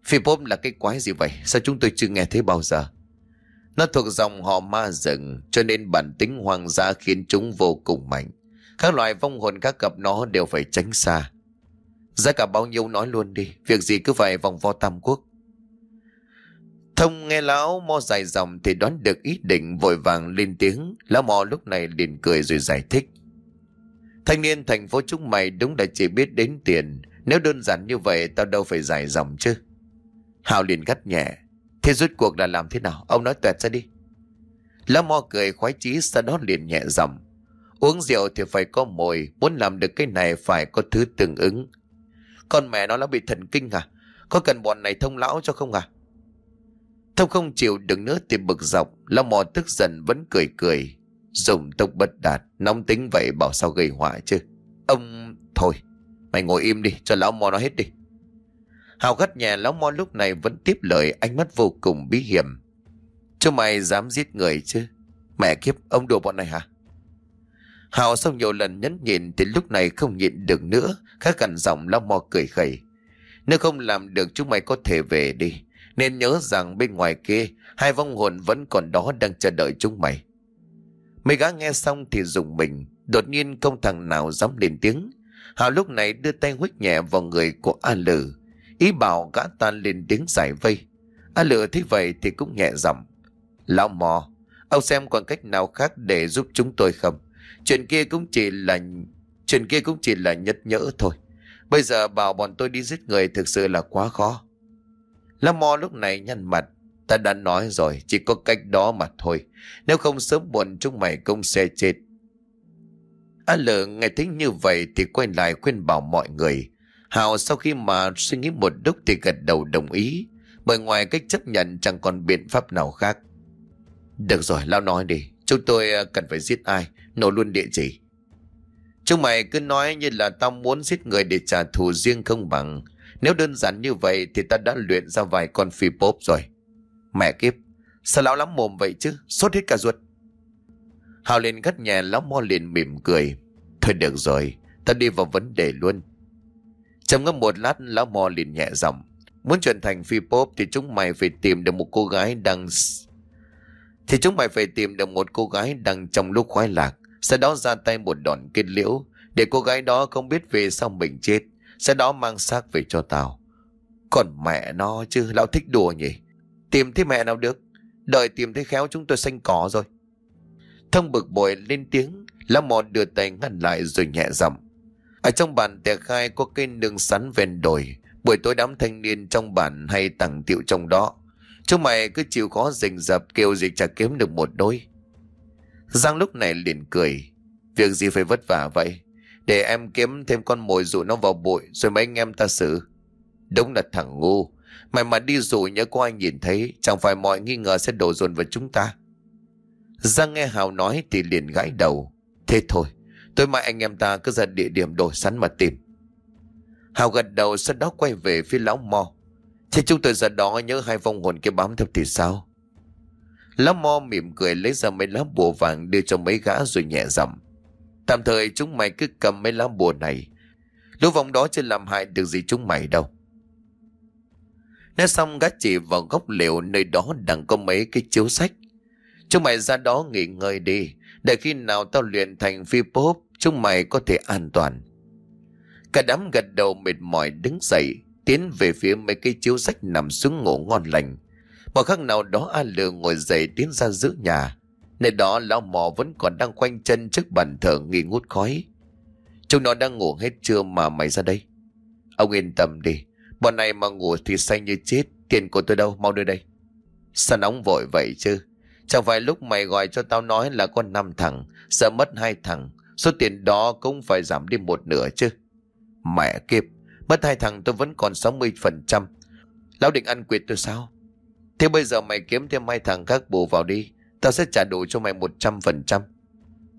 Phi bốp là cái quái gì vậy? Sao chúng tôi chưa nghe thấy bao giờ? Nó thuộc dòng họ ma rừng cho nên bản tính hoang dã khiến chúng vô cùng mạnh. Các loài vong hồn các gặp nó đều phải tránh xa. Giá cả bao nhiêu nói luôn đi, việc gì cứ phải vòng vo tam quốc. Thông nghe lão mo dài dòng thì đoán được ý định vội vàng lên tiếng. Lão mò lúc này liền cười rồi giải thích. Thanh niên thành phố chúng mày đúng là chỉ biết đến tiền. Nếu đơn giản như vậy, tao đâu phải dài dòng chứ. Hào liền gắt nhẹ. Thế rút cuộc là làm thế nào? Ông nói tuyệt ra đi. lão mo cười khoái chí, sau đó liền nhẹ giọng. Uống rượu thì phải có mồi. Muốn làm được cái này phải có thứ tương ứng. Con mẹ nó đã bị thần kinh à? Có cần bọn này thông lão cho không à? Thông không chịu đựng nữa thì bực dọc. Lá mò tức giận vẫn cười cười. Dùng tốc bất đạt. Nóng tính vậy bảo sao gây họa chứ. Ông... Thôi. Mày ngồi im đi. Cho lão mò nó hết đi. Hào gắt nhà lão mo lúc này vẫn tiếp lời ánh mắt vô cùng bí hiểm. Cho mày dám giết người chứ? Mẹ kiếp, ông đùa bọn này hả? Hào sau nhiều lần nhấn nhịn thì lúc này không nhịn được nữa, khá gần giọng lão mo cười khẩy. Nếu không làm được chúng mày có thể về đi. Nên nhớ rằng bên ngoài kia, hai vong hồn vẫn còn đó đang chờ đợi chúng mày. Mấy gã nghe xong thì dùng mình, đột nhiên không thằng nào dám lên tiếng. Hào lúc này đưa tay huých nhẹ vào người của A Lử. Ý bảo gã ta lên tiếng giải vây. A Lử thấy vậy thì cũng nhẹ giọng. Lão mò, ông xem còn cách nào khác để giúp chúng tôi không? Chuyện kia cũng chỉ là... Chuyện kia cũng chỉ là nhất nhỡ thôi. Bây giờ bảo bọn tôi đi giết người thực sự là quá khó. Lâm mò lúc này nhăn mặt. Ta đã nói rồi, chỉ có cách đó mà thôi. Nếu không sớm muộn chúng mày cũng sẽ chết. A lờ nghe thấy như vậy thì quay lại khuyên bảo mọi người. Hào sau khi mà suy nghĩ một lúc thì gật đầu đồng ý. Bởi ngoài cách chấp nhận chẳng còn biện pháp nào khác. Được rồi, Lão nói đi. Chúng tôi à, cần phải giết ai, nổ luôn địa chỉ. Chúng mày cứ nói như là tao muốn giết người để trả thù riêng không bằng. Nếu đơn giản như vậy thì ta đã luyện ra vài con phi bốp rồi. Mẹ kiếp, sao lão lắm mồm vậy chứ, sốt hết cả ruột. Hào lên gắt nhà lão mo liền mỉm cười. Thôi được rồi, ta đi vào vấn đề luôn. Trầm ngâm một lát lão mo liền nhẹ giọng. Muốn chuyển thành phi pop thì chúng mày phải tìm được một cô gái đang thì chúng mày phải tìm được một cô gái đang trong lúc khoái lạc, sau đó ra tay một đòn kết liễu, để cô gái đó không biết về sao mình chết, sau đó mang xác về cho tao. Còn mẹ nó chứ, lão thích đùa nhỉ? Tìm thấy mẹ nào được, đợi tìm thấy khéo chúng tôi xanh cỏ rồi. Thông bực bội lên tiếng, lão mò đưa tay ngăn lại rồi nhẹ giọng. Ở trong bản tè khai có cây nương sắn ven đồi, buổi tối đám thanh niên trong bản hay tặng tiệu trong đó. Chúng mày cứ chịu khó rình rập kêu gì chả kiếm được một đôi. Giang lúc này liền cười. Việc gì phải vất vả vậy? Để em kiếm thêm con mồi dụ nó vào bụi rồi mấy anh em ta xử. Đúng là thằng ngu. Mày mà đi dụ nhớ có ai nhìn thấy chẳng phải mọi nghi ngờ sẽ đổ dồn vào chúng ta. Giang nghe Hào nói thì liền gãi đầu. Thế thôi, tôi mai anh em ta cứ ra địa điểm đổi sắn mà tìm. Hào gật đầu sau đó quay về phía lão mò. Thế chúng tôi ra đó nhớ hai vong hồn kia bám theo thì sao? Lão mo mỉm cười lấy ra mấy lá bùa vàng đưa cho mấy gã rồi nhẹ giọng. Tạm thời chúng mày cứ cầm mấy lá bùa này. Lũ vòng đó chưa làm hại được gì chúng mày đâu. Nói xong gã chỉ vào góc liều nơi đó đang có mấy cái chiếu sách. Chúng mày ra đó nghỉ ngơi đi. Để khi nào tao luyện thành phi pop, chúng mày có thể an toàn. Cả đám gật đầu mệt mỏi đứng dậy, tiến về phía mấy cái chiếu sách nằm xuống ngủ ngon lành. Một khắc nào đó A lừa ngồi dậy tiến ra giữa nhà. Nơi đó lão mò vẫn còn đang quanh chân trước bàn thờ nghi ngút khói. Chúng nó đang ngủ hết trưa mà mày ra đây. Ông yên tâm đi. Bọn này mà ngủ thì say như chết. Tiền của tôi đâu, mau đưa đây. Sao nóng vội vậy chứ? Chẳng phải lúc mày gọi cho tao nói là có năm thằng, sợ mất hai thằng. Số tiền đó cũng phải giảm đi một nửa chứ. Mẹ kiếp, Mất hai thằng tôi vẫn còn 60%. Lão định ăn quyệt tôi sao? Thế bây giờ mày kiếm thêm hai thằng khác bù vào đi. Tao sẽ trả đủ cho mày 100%.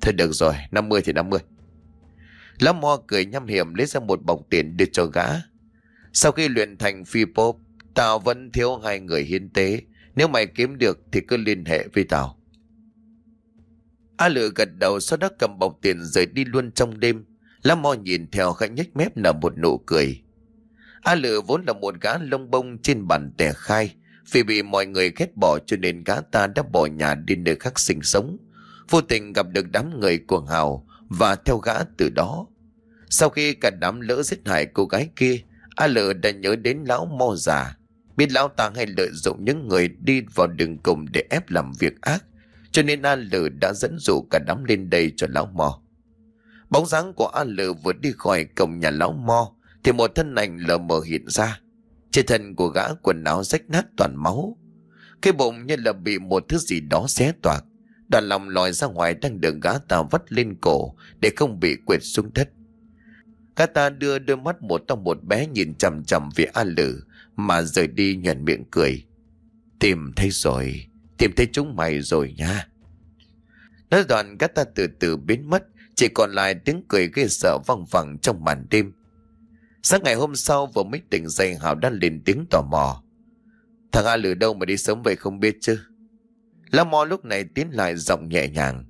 Thôi được rồi, 50 thì 50. Lão Mo cười nhăm hiểm lấy ra một bọc tiền đưa cho gã. Sau khi luyện thành phi pop, tao vẫn thiếu hai người hiến tế. Nếu mày kiếm được thì cứ liên hệ với tao. A lự gật đầu sau đó cầm bọc tiền rời đi luôn trong đêm. Lão Mo nhìn theo khẽ nhếch mép nở một nụ cười. A Lự vốn là một gã lông bông trên bàn tẻ khai. Vì bị mọi người ghét bỏ cho nên gã ta đã bỏ nhà đi nơi khác sinh sống. Vô tình gặp được đám người của Hào và theo gã từ đó. Sau khi cả đám lỡ giết hại cô gái kia, A Lợ đã nhớ đến lão Mo già. Biết lão ta hay lợi dụng những người đi vào đường cùng để ép làm việc ác. Cho nên A Lợ đã dẫn dụ cả đám lên đây cho lão Mo. Bóng dáng của A Lợ vừa đi khỏi cổng nhà lão mo Thì một thân ảnh lờ mờ hiện ra trên thân của gã quần áo rách nát toàn máu. Cái bụng như là bị một thứ gì đó xé toạc. Đoàn lòng lòi ra ngoài đang được gã ta vắt lên cổ Để không bị quệt xuống đất. Gã ta đưa đôi mắt một trong một bé nhìn chầm chầm về A Lử Mà rời đi nhuận miệng cười. Tìm thấy rồi, Tìm thấy chúng mày rồi nha. Nói đoạn gã ta từ từ biến mất, Chỉ còn lại tiếng cười ghê sợ văng vẳng trong màn đêm. Sáng ngày hôm sau vừa mới tỉnh dậy Hảo đã lên tiếng tò mò. Thằng A Lử đâu mà đi sớm vậy không biết chứ? La Mò lúc này tiến lại giọng nhẹ nhàng.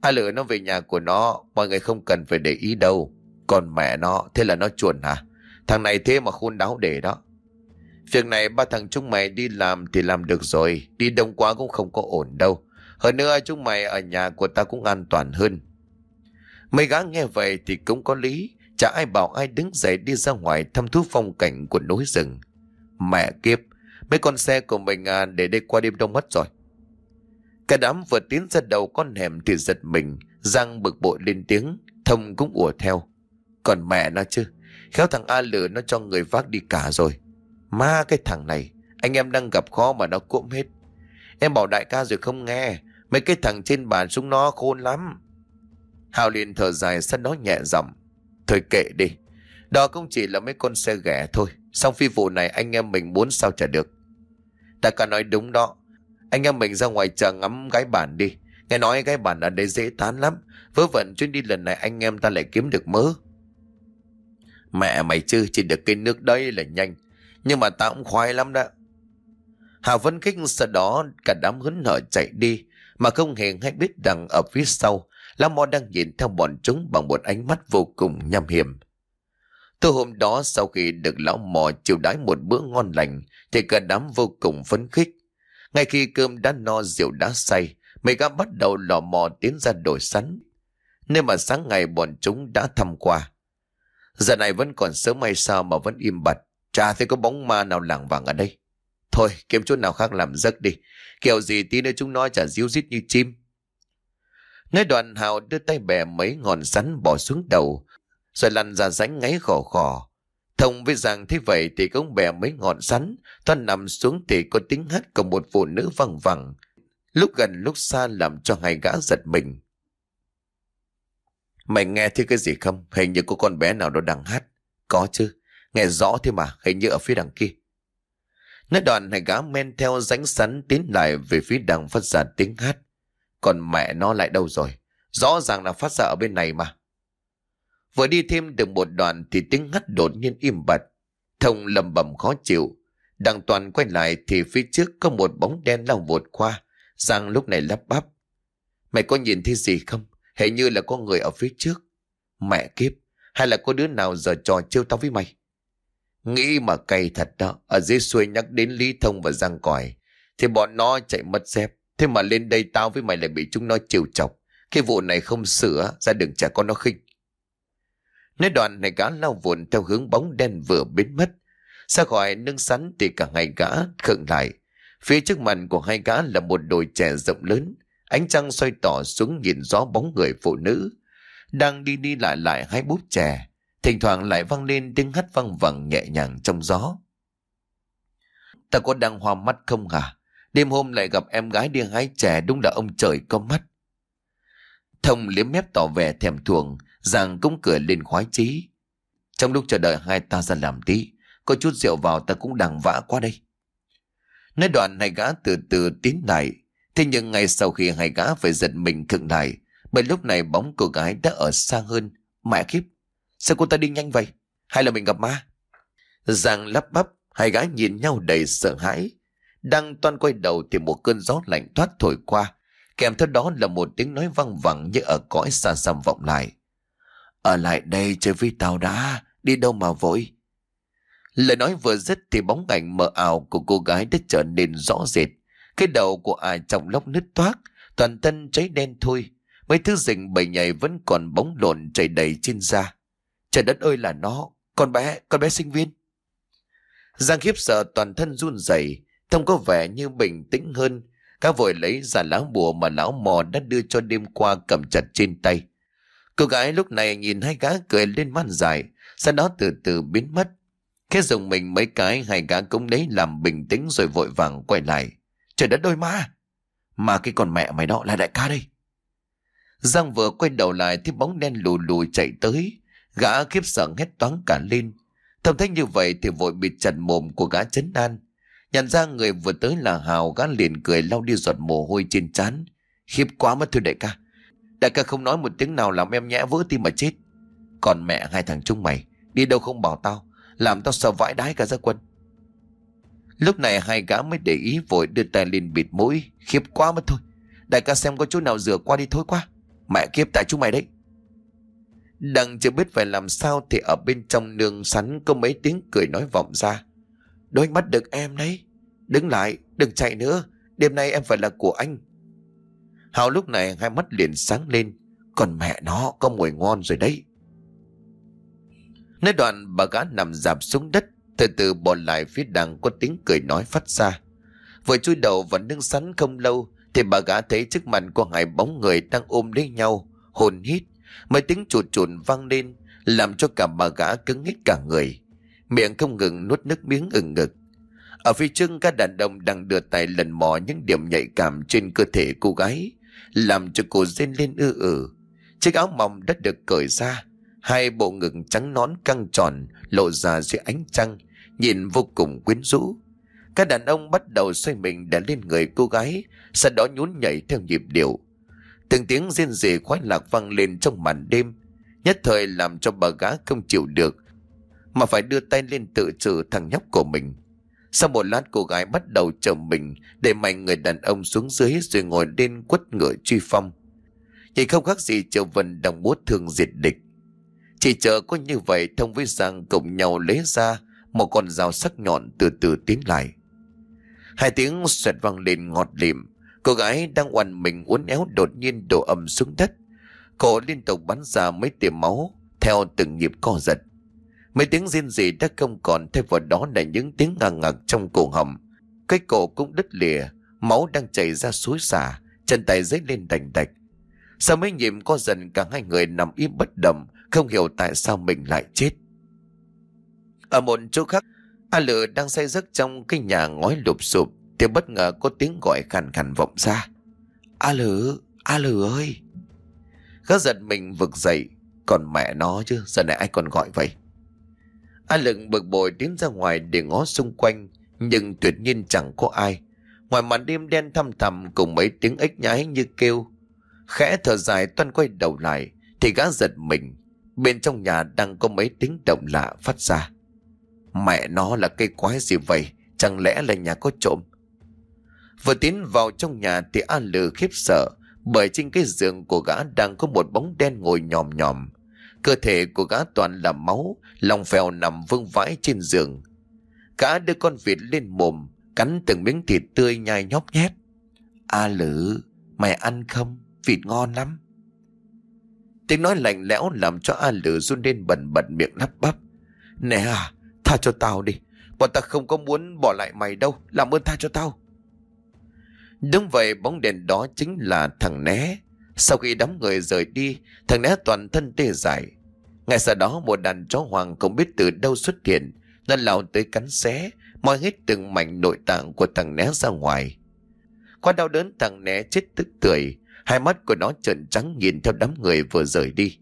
A Lử, nó về nhà của nó, Mọi người không cần phải để ý đâu. Còn mẹ nó, thế là nó chuồn hả? Thằng này thế mà khôn đáo để đó. Việc này ba thằng chúng mày đi làm thì làm được rồi, Đi đông quá cũng không có ổn đâu. Hơn nữa, chúng mày ở nhà của ta cũng an toàn hơn. Mấy gã nghe vậy thì cũng có lý. Chả ai bảo ai đứng dậy đi ra ngoài thăm thú phong cảnh của núi rừng. Mẹ kiếp Mấy con xe của mình à, để đây qua đêm đông mất rồi. Cả đám vừa tiến ra đầu con hẻm thì giật mình Giang bực bội lên tiếng Thông cũng ùa theo. Còn mẹ nó chứ Khéo thằng A lửa nó cho người vác đi cả rồi. Ma cái thằng này Anh em đang gặp khó mà nó cuộm hết. Em bảo đại ca rồi không nghe Mấy cái thằng trên bàn chúng nó khôn lắm. Hào liền thở dài sân nó nhẹ giọng. Thôi kệ đi. Đó cũng chỉ là mấy con xe ghẻ thôi. Xong phi vụ này anh em mình muốn sao trả được. Đại ca nói đúng đó. Anh em mình ra ngoài chờ ngắm gái bản đi. Nghe nói gái bản ở đây dễ tán lắm. Vớ vẩn chuyến đi lần này anh em ta lại kiếm được mớ. Mẹ mày chứ, chỉ được cái nước đấy là nhanh. Nhưng mà tao cũng khoái lắm đó. Hà Vân Kích sau đó cả đám hứng nở chạy đi. Mà không hề hay biết rằng ở phía sau lão Mò đang nhìn theo bọn chúng bằng một ánh mắt vô cùng nham hiểm. Từ hôm đó, sau khi được lão mò chiều đái một bữa ngon lành, Thì cả đám vô cùng phấn khích. Ngay khi cơm đã no, rượu đã say, Mấy gã bắt đầu lò mò tiến ra đổi sắn Nên mà sáng ngày bọn chúng đã thăm qua. Giờ này vẫn còn sớm hay sao mà vẫn im bặt. Chả thấy có bóng ma nào lảng vàng ở đây. Thôi, kiếm chỗ nào khác làm giấc đi. Kiểu gì tí nữa chúng nó chả díu dít như chim. Nói đoạn Hào đưa tay bẻ mấy ngọn sắn bỏ xuống đầu, Rồi lăn ra rãnh ngáy khò khò Thông với rằng thế vậy thì cũng bẻ mấy ngọn sắn Thoát nằm xuống thì có tiếng hát của một phụ nữ văng vẳng Lúc gần lúc xa làm cho hai gã giật mình Mày nghe thấy cái gì không? Hình như có con bé nào đó đang hát. Có chứ. Nghe rõ thế mà. Hình như ở phía đằng kia. Nói đoạn hai gã men theo ránh sắn tiến lại về phía đằng phát ra tiếng hát. Còn mẹ nó lại đâu rồi? Rõ ràng là phát ra ở bên này mà. Vừa đi thêm được một đoạn thì tiếng ngắt đột nhiên im bặt. Thông lầm bầm khó chịu. Đằng toàn quay lại thì phía trước có một bóng đen lao vụt qua. Giang lúc này lắp bắp. Mày có nhìn thấy gì không? Hệ như là có người ở phía trước. Mẹ kiếp, hay là có đứa nào giờ trò trêu tao với mày? Nghĩ mà cay thật đó, ở dưới xuôi nhắc đến Lý Thông và Giang Còi, thì bọn nó chạy mất dép. Thế mà lên đây tao với mày lại bị chúng nó chiều chọc. Cái vụ này không sửa, ra đừng trả con nó khinh. Nói đoạn này gã lao vụn theo hướng bóng đen vừa biến mất. Ra khỏi nâng sắn thì cả hai gã khựng lại. Phía trước mặt của hai gã là một đồi trẻ rộng lớn. Ánh trăng xoay tỏ xuống nhìn rõ bóng người phụ nữ. Đang đi đi lại lại hai búp chè. Thỉnh thoảng lại vang lên tiếng hát văng vẳng nhẹ nhàng trong gió. Ta có đang hoa mắt không hả? Đêm hôm lại gặp em gái đi hái trẻ đúng là ông trời có mắt. Thông liếm mép tỏ vẻ thèm thuồng, rằng cũng cười lên khoái chí. Trong lúc chờ đợi hai ta ra làm tí, có chút rượu vào ta cũng đằng vã qua đây. Nói đoạn hai gã từ từ tiến lại, Thế nhưng ngay sau khi hai gã phải giật mình khựng lại, bởi lúc này bóng cô gái đã ở xa hơn. Mẹ khiếp, sao cô ta đi nhanh vậy? Hay là mình gặp ma? Giang lắp bắp, hai gã nhìn nhau đầy sợ hãi. Đang toan quay đầu thì một cơn gió lạnh thoát thổi qua. Kèm theo đó là một tiếng nói văng vẳng như ở cõi xa xăm vọng lại. Ở lại đây chơi với tao đã, đi đâu mà vội. Lời nói vừa dứt thì bóng ảnh mờ ảo của cô gái đã trở nên rõ rệt. Cái đầu của ai trong lóc nứt toác, toàn thân cháy đen thôi. Mấy thứ rình bầy nhảy vẫn còn bóng lộn chảy đầy trên da. Trời đất ơi là nó, con bé, con bé sinh viên. Giang khiếp sợ toàn thân run rẩy, thông có vẻ như bình tĩnh hơn. cá vội lấy ra lá bùa mà lão mò đã đưa cho đêm qua cầm chặt trên tay. Cô gái lúc này nhìn hai gã cười lên man dài, sau đó từ từ biến mất. Khi dùng mình mấy cái hai gã cũng lấy làm bình tĩnh rồi vội vàng quay lại. Trời đất đôi ma! Mà cái con mẹ mày đó là đại ca đây. Giang vừa quay đầu lại thì bóng đen lù lù chạy tới. Gã khiếp sợ hét toáng cả lên. Thông thấy như vậy thì vội bị chặt mồm của gã chấn an. Nhận ra người vừa tới là Hào gã liền cười lau đi giọt mồ hôi trên trán. Khiếp quá mất thưa đại ca. Đại ca không nói một tiếng nào làm em nhẽ vỡ tim mà chết. Còn mẹ hai thằng chúng mày, đi đâu không bảo tao. Làm tao sợ vãi đái cả gia quân. Lúc này hai gã mới để ý vội đưa tay lên bịt mũi. Khiếp quá mất thôi. Đại ca xem có chỗ nào rửa qua đi thôi quá. Mẹ kiếp tại chúng mày đấy. Đằng chưa biết phải làm sao thì ở bên trong nương sắn có mấy tiếng cười nói vọng ra. Đôi mắt được em đấy. Đứng lại, đừng chạy nữa. Đêm nay em phải là của anh. Hào lúc này hai mắt liền sáng lên. Còn mẹ nó có mùi ngon rồi đấy. Nói đoạn bà gã nằm dạp xuống đất. Từ từ bỏ lại phía đằng có tiếng cười nói phát ra. Vừa chui đầu vào nương sắn không lâu thì bà gã thấy trước mặt của hai bóng người đang ôm lấy nhau, hồn hít. Mấy tiếng chuột chuột vang lên, làm cho cả bà gã cứng hết cả người. Miệng không ngừng nuốt nước miếng ừng ngực. Ở phía trước các đàn ông đang đưa tay lần mò những điểm nhạy cảm trên cơ thể cô gái, làm cho cô rên lên ư ử. Chiếc áo mỏng đã được cởi ra, hai bộ ngực trắng nón căng tròn lộ ra dưới ánh trăng, nhìn vô cùng quyến rũ. Các đàn ông bắt đầu xoay mình để lên người cô gái, sau đó nhún nhảy theo nhịp điệu. Từng tiếng riêng rỉ khoái lạc vang lên trong màn đêm, nhất thời làm cho bà gái không chịu được, mà phải đưa tay lên tự trừ thằng nhóc của mình. Sau một lát, cô gái bắt đầu chồng mình để mạnh người đàn ông xuống dưới rồi ngồi lên quất ngựa truy phong. Chỉ không khác gì Triệu Vân đồng bút thường diệt địch. Chỉ chờ có như vậy, thông với Giang cùng nhau lấy ra, một con dao sắc nhọn từ từ tiến lại. Hai tiếng xoẹt vang lên ngọt lịm. Cô gái đang oằn mình uốn éo đột nhiên đổ ầm xuống đất. Cổ liên tục bắn ra mấy tiềm máu, theo từng nhịp co giật. Mấy tiếng riêng gì đã không còn thay vào đó là những tiếng ngang ngạc trong cổ họng. Cái cổ cũng đứt lìa, máu đang chảy ra suối xả, chân tay dấy lên đành đạch. Sau mấy nhịp co dần cả hai người nằm im bất động, không hiểu tại sao mình lại chết. Ở một chỗ khác, A Lự đang say giấc trong cái nhà ngói lụp sụp thì bất ngờ có tiếng gọi khàn khàn vọng ra. A Lự, A Lự ơi! Gã giật mình vực dậy, còn mẹ nó chứ, giờ này ai còn gọi vậy? A Lựng bực bội tiến ra ngoài để ngó xung quanh, nhưng tuyệt nhiên chẳng có ai. Ngoài màn đêm đen thăm thầm cùng mấy tiếng ếch nhái như kêu. Khẽ thở dài toan quay đầu lại, thì gã giật mình. Bên trong nhà đang có mấy tiếng động lạ phát ra. Mẹ nó là cây quái gì vậy? Chẳng lẽ là nhà có trộm? Vừa tiến vào trong nhà thì A Lừ khiếp sợ bởi trên cái giường của gã đang có một bóng đen ngồi nhòm nhòm. Cơ thể của gã toàn là máu, lòng phèo nằm vương vãi trên giường. Gã đưa con vịt lên mồm, cắn từng miếng thịt tươi nhai nhóp nhét. A Lử, mày ăn không? Vịt ngon lắm. Tiếng nói lạnh lẽo làm cho A Lử run lên bẩn bật miệng lắp bắp. Nè à, Tha cho tao đi Bọn ta không có muốn bỏ lại mày đâu Làm ơn tha cho tao Đúng vậy bóng đèn đó chính là thằng né sau khi đám người rời đi, Thằng né toàn thân tê dại Ngay sau đó, một đàn chó hoàng không biết từ đâu xuất hiện Nó lao tới cắn xé, Moi hết từng mảnh nội tạng của thằng né ra ngoài Qua đau đớn, thằng né chết tức tưởi, Hai mắt của nó trợn trắng nhìn theo đám người vừa rời đi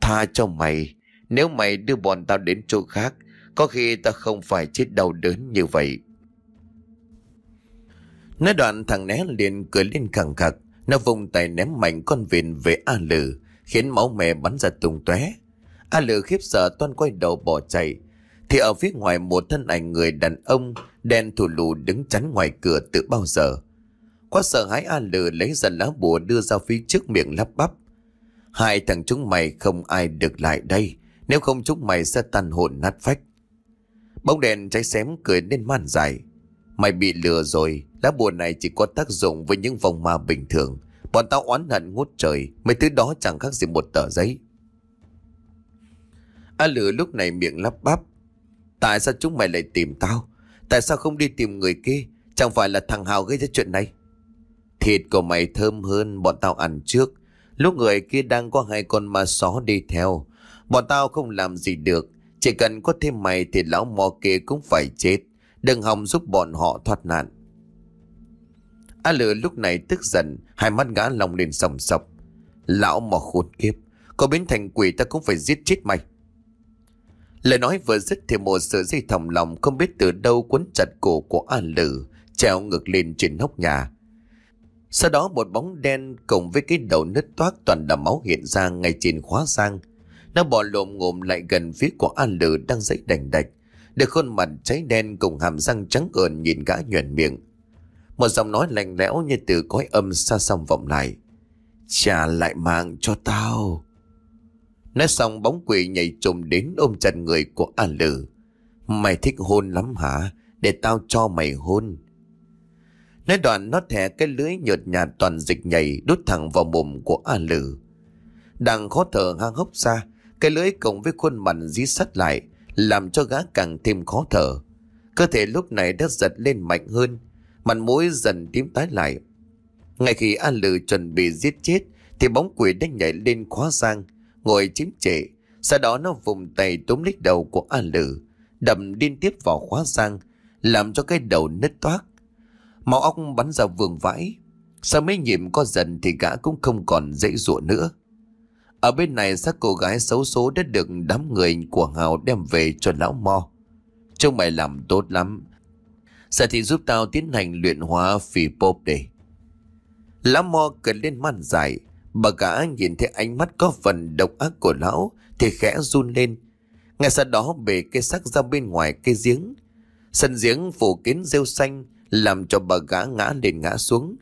Tha cho mày, Nếu mày đưa bọn tao đến chỗ khác, có khi ta không phải chết đau đớn như vậy. Nói đoạn, thằng né liền cười lên khẳng khặc. Nó vùng tay ném mạnh con viên về A Lử, khiến máu mẹ bắn ra tung tóe. A Lử khiếp sợ toan quay đầu bỏ chạy. Thì ở phía ngoài một thân ảnh người đàn ông đen thủ lù đứng chắn ngoài cửa từ bao giờ. Quá sợ hãi A Lử lấy ra lá bùa đưa ra phía trước miệng lắp bắp. Hai thằng chúng mày không ai được lại đây, nếu không chúng mày sẽ tan hồn nát phách. Bóng đèn cháy xém cười lên man dài. Mày bị lừa rồi, lá bùa này chỉ có tác dụng với những vòng ma bình thường. Bọn tao oán hận ngút trời, mấy thứ đó chẳng khác gì một tờ giấy. A lửa lúc này miệng lắp bắp. Tại sao chúng mày lại tìm tao? Tại sao không đi tìm người kia? Chẳng phải là thằng Hào gây ra chuyện này? Thịt của mày thơm hơn bọn tao ăn trước. Lúc người kia đang có hai con ma só đi theo. Bọn tao không làm gì được. Chỉ cần có thêm mày thì lão mò kia cũng phải chết. Đừng hòng giúp bọn họ thoát nạn. A lửa lúc này tức giận, hai mắt gã lòng lên sòng sọc. Lão mò khốn kiếp, có biến thành quỷ ta cũng phải giết chết mày. Lời nói vừa dứt thì một sợi dây thòng lòng không biết từ đâu quấn chặt cổ của A Lử, treo ngược lên trên hốc nhà. Sau đó một bóng đen cùng với cái đầu nứt toát toàn là máu hiện ra ngay trên khóa sang. Nó bò lồm ngồm lại gần phía của A Lử đang dậy đành đạch. Được khuôn mặt cháy đen cùng hàm răng trắng ợn nhìn gã nhuền miệng. Một giọng nói lạnh lẽo như từ cõi âm xa xăm vọng lại. Trả lại mạng cho tao. Nói xong bóng quỷ nhảy trùm đến ôm chặt người của A Lử. Mày thích hôn lắm hả? Để tao cho mày hôn. Nói đoạn nó thẻ cái lưới nhợt nhạt toàn dịch nhảy đút thẳng vào mồm của A Lử. Đang khó thở hang hốc ra, cái lưới cộng với khuôn mặt dí sắt lại, làm cho gã càng thêm khó thở. Cơ thể lúc này đã giật lên mạnh hơn, mặt mũi dần tím tái lại. Ngay khi A Lử chuẩn bị giết chết, thì bóng quỷ đã nhảy lên khóa sang, ngồi chiếm trệ. Sau đó nó vùng tay túm lấy đầu của A Lử, đầm liên tiếp vào khóa sang, làm cho cái đầu nứt toác. Máu óc bắn ra vương vãi. Sau mấy nhịp có dần thì gã cũng không còn dễ dụa nữa. Ở bên này, xác cô gái xấu số đã được đám người của Hào đem về cho lão Mo. Trông mày làm tốt lắm. Giờ thì giúp tao tiến hành luyện hóa phì bốp đi Lão Mo cần lên man dài. Bà cả nhìn thấy ánh mắt có phần độc ác của lão thì khẽ run lên. Ngay sau đó bể cây xác ra bên ngoài cây giếng. Sân giếng phủ kín rêu xanh, làm cho bà gã ngã lên ngã xuống.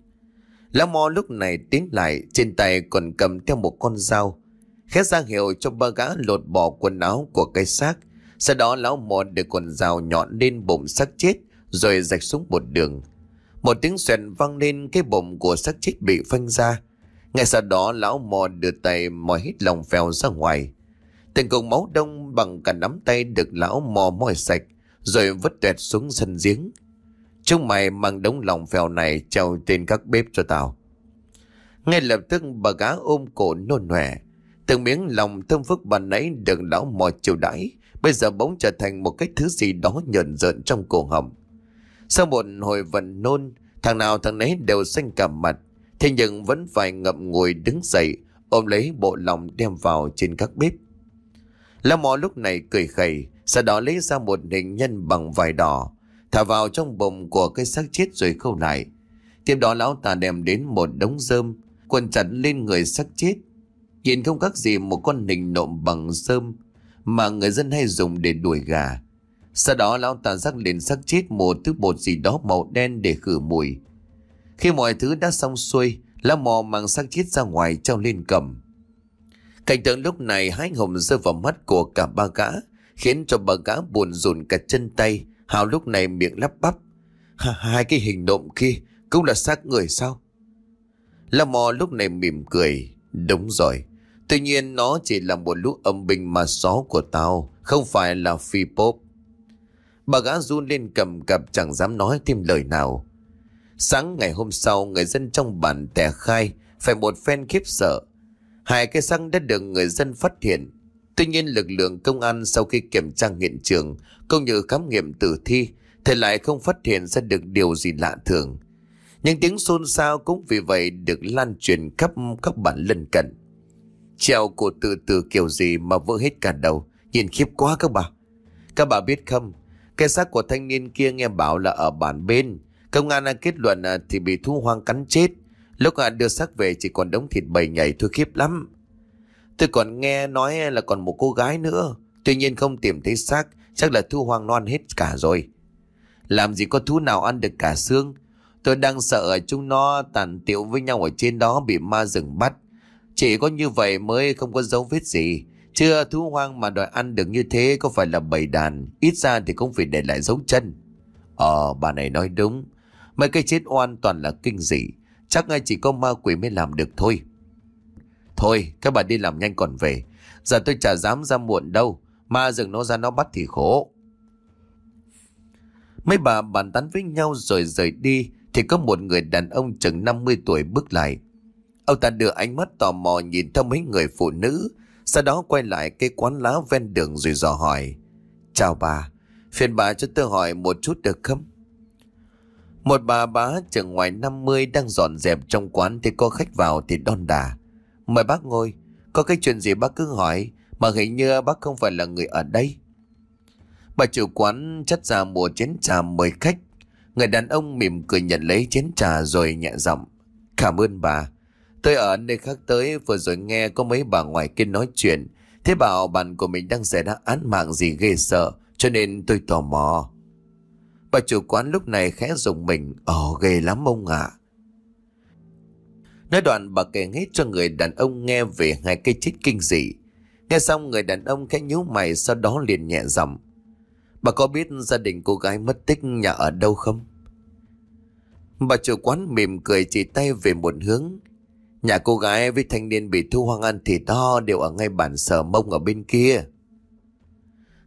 Lão Mo lúc này tiến lại, trên tay còn cầm theo một con dao. Khẽ ra hiệu cho bà gã lột bỏ quần áo của cây xác. Sau đó lão Mo để quần dao nhọn lên bụng xác chết, rồi rạch xuống một đường. Một tiếng xoèn vang lên, cái bụng của xác chết bị phanh ra. Ngay sau đó lão mò đưa tay mò hít lòng phèo ra ngoài. Từng cục máu đông bằng cả nắm tay được lão mò moi sạch, rồi vứt tuyệt xuống sân giếng. Chúng mày mang đống lòng phèo này treo trên các bếp cho tao. Ngay lập tức bà gá ôm cổ nôn nòe. Từng miếng lòng thơm phức bàn nãy được lão mò chiều đãi. Bây giờ bỗng trở thành một cái thứ gì đó nhờn rợn trong cổ họng. Sau một hồi vận nôn, thằng nào thằng nấy đều xanh cả mặt. Thế nhưng vẫn phải ngậm ngùi đứng dậy, ôm lấy bộ lòng đem vào trên các bếp. Lão mò lúc này cười khẩy, sau đó lấy ra một hình nhân bằng vải đỏ, thả vào trong bụng của cái xác chết rồi khâu lại. Tiếp đó lão ta đem đến một đống rơm, quần chặt lên người xác chết. Nhìn không khác gì một con nình nộm bằng sơm mà người dân hay dùng để đuổi gà. Sau đó lão ta rắc lên xác chết một thứ bột gì đó màu đen để khử mùi. Khi mọi thứ đã xong xuôi, lão mò mang xác chết ra ngoài treo lên cầm. Cảnh tượng lúc này hái hồng rơi vào mắt của cả ba gã, khiến cho ba gã buồn rùn cả chân tay, Hào lúc này miệng lắp bắp. Hai cái hình nộm kia cũng là xác người sao? La mò lúc này mỉm cười. Đúng rồi. Tuy nhiên nó chỉ là một lũ âm binh mà gió của tao, không phải là phi pop. Bà gã run lên cầm cập chẳng dám nói thêm lời nào. Sáng ngày hôm sau, người dân trong bản tè khai phải một phen khiếp sợ. Hai cái xăng đã được người dân phát hiện. Tuy nhiên lực lượng công an sau khi kiểm tra hiện trường cũng như khám nghiệm tử thi thì lại không phát hiện ra được điều gì lạ thường. Những tiếng xôn xao cũng vì vậy được lan truyền khắp các bản lân cận. Trèo cổ tự tử kiểu gì mà vỡ hết cả đầu, nhìn khiếp quá các bà. Các bà biết không, cái xác của thanh niên kia nghe bảo là ở bản bên. Công an kết luận à, thì bị thu hoang cắn chết. Lúc à, đưa xác về chỉ còn đống thịt bầy nhảy thôi khiếp lắm. Tôi còn nghe nói là còn một cô gái nữa. Tuy nhiên không tìm thấy xác, chắc là thu hoang non hết cả rồi. Làm gì có thú nào ăn được cả xương. Tôi đang sợ chúng nó tàn tiệu với nhau ở trên đó bị ma rừng bắt. Chỉ có như vậy mới không có dấu vết gì. Chưa thú hoang mà đòi ăn được như thế có phải là bầy đàn. Ít ra thì cũng phải để lại dấu chân. Ờ, bà này nói đúng. Mấy cái chết oan toàn là kinh dị. Chắc ngay chỉ có ma quỷ mới làm được thôi. Thôi, các bà đi làm nhanh còn về. Giờ tôi chả dám ra muộn đâu. Ma rừng nó ra nó bắt thì khổ. Mấy bà bàn tán với nhau rồi rời đi thì có một người đàn ông chừng 50 tuổi bước lại. Ông ta đưa ánh mắt tò mò nhìn theo mấy người phụ nữ, sau đó quay lại cái quán lá ven đường rồi dò hỏi. Chào bà, phiền bà cho tôi hỏi một chút được không? Một bà bá chừng ngoài 50 đang dọn dẹp trong quán thì có khách vào thì đon đà. Mời bác ngồi, có cái chuyện gì bác cứ hỏi, mà hình như bác không phải là người ở đây. Bà chủ quán chất ra một chén trà mời khách. Người đàn ông mỉm cười nhận lấy chén trà rồi nhẹ giọng. Cảm ơn bà. Tôi ở nơi khác tới, vừa rồi nghe có mấy bà ngoài kia nói chuyện. Thế bảo bạn của mình đang xảy ra án mạng gì ghê sợ, cho nên tôi tò mò. Bà chủ quán lúc này khẽ dùng mình. Ồ, ghê lắm ông ạ. Nói đoạn bà kể hết cho người đàn ông nghe về hai cái chết kinh dị. Nghe xong người đàn ông khẽ nhíu mày, sau đó liền nhẹ giọng. Bà có biết gia đình cô gái mất tích nhà ở đâu không? Bà chủ quán mỉm cười chỉ tay về một hướng. Nhà cô gái với thanh niên bị thu hoang ăn thịt to đều ở ngay bản sở mông ở bên kia.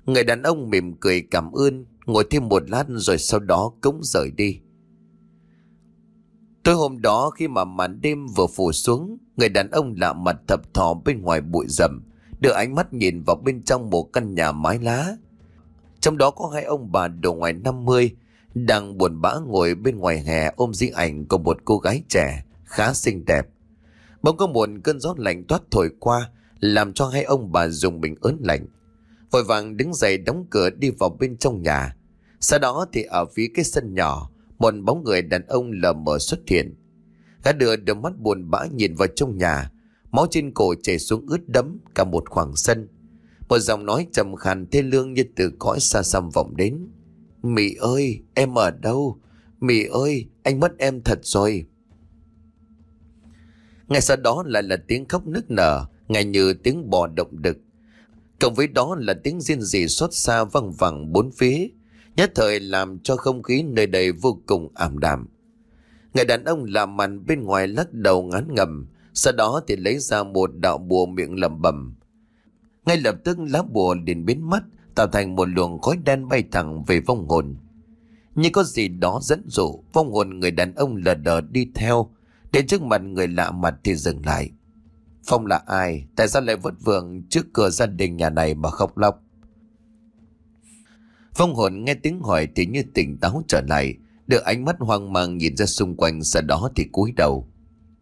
Người đàn ông mỉm cười cảm ơn, ngồi thêm một lát rồi sau đó cũng rời đi. Tối hôm đó khi mà màn đêm vừa phủ xuống, người đàn ông lạ mặt thập thò bên ngoài bụi rậm, đưa ánh mắt nhìn vào bên trong một căn nhà mái lá. Trong đó có hai ông bà đồ ngoài 50 đang buồn bã ngồi bên ngoài hè ôm di ảnh của một cô gái trẻ khá xinh đẹp. Bỗng có một cơn gió lạnh toát thổi qua làm cho hai ông bà dùng mình ớn lạnh. Vội vàng đứng dậy đóng cửa đi vào bên trong nhà. Sau đó thì ở phía cái sân nhỏ một bóng người đàn ông lờ mờ xuất hiện. Gã đưa đôi mắt buồn bã nhìn vào trong nhà, máu trên cổ chảy xuống ướt đẫm cả một khoảng sân. Một giọng nói trầm khàn thê lương như từ cõi xa xăm vọng đến. Mị ơi, em ở đâu? Mị ơi, anh mất em thật rồi. Ngay sau đó lại là tiếng khóc nức nở, ngay như tiếng bò động đực. Cộng với đó là tiếng riêng rỉ xót xa văng vẳng bốn phía, nhất thời làm cho không khí nơi đây vô cùng ảm đạm. Người đàn ông làm màn bên ngoài lắc đầu ngán ngầm, sau đó thì lấy ra một đạo bùa miệng lẩm bẩm. Ngay lập tức lá bùa liền biến mất, tạo thành một luồng khói đen bay thẳng về vong hồn. Như có gì đó dẫn dụ, vong hồn người đàn ông lờ đờ đi theo, đến trước mặt người lạ mặt thì dừng lại. Phong là ai? Tại sao lại vất vưởng trước cửa gia đình nhà này mà khóc lóc? Phong hồn nghe tiếng hỏi thì như tỉnh táo trở lại, được ánh mắt hoang mang nhìn ra xung quanh sau đó thì cúi đầu.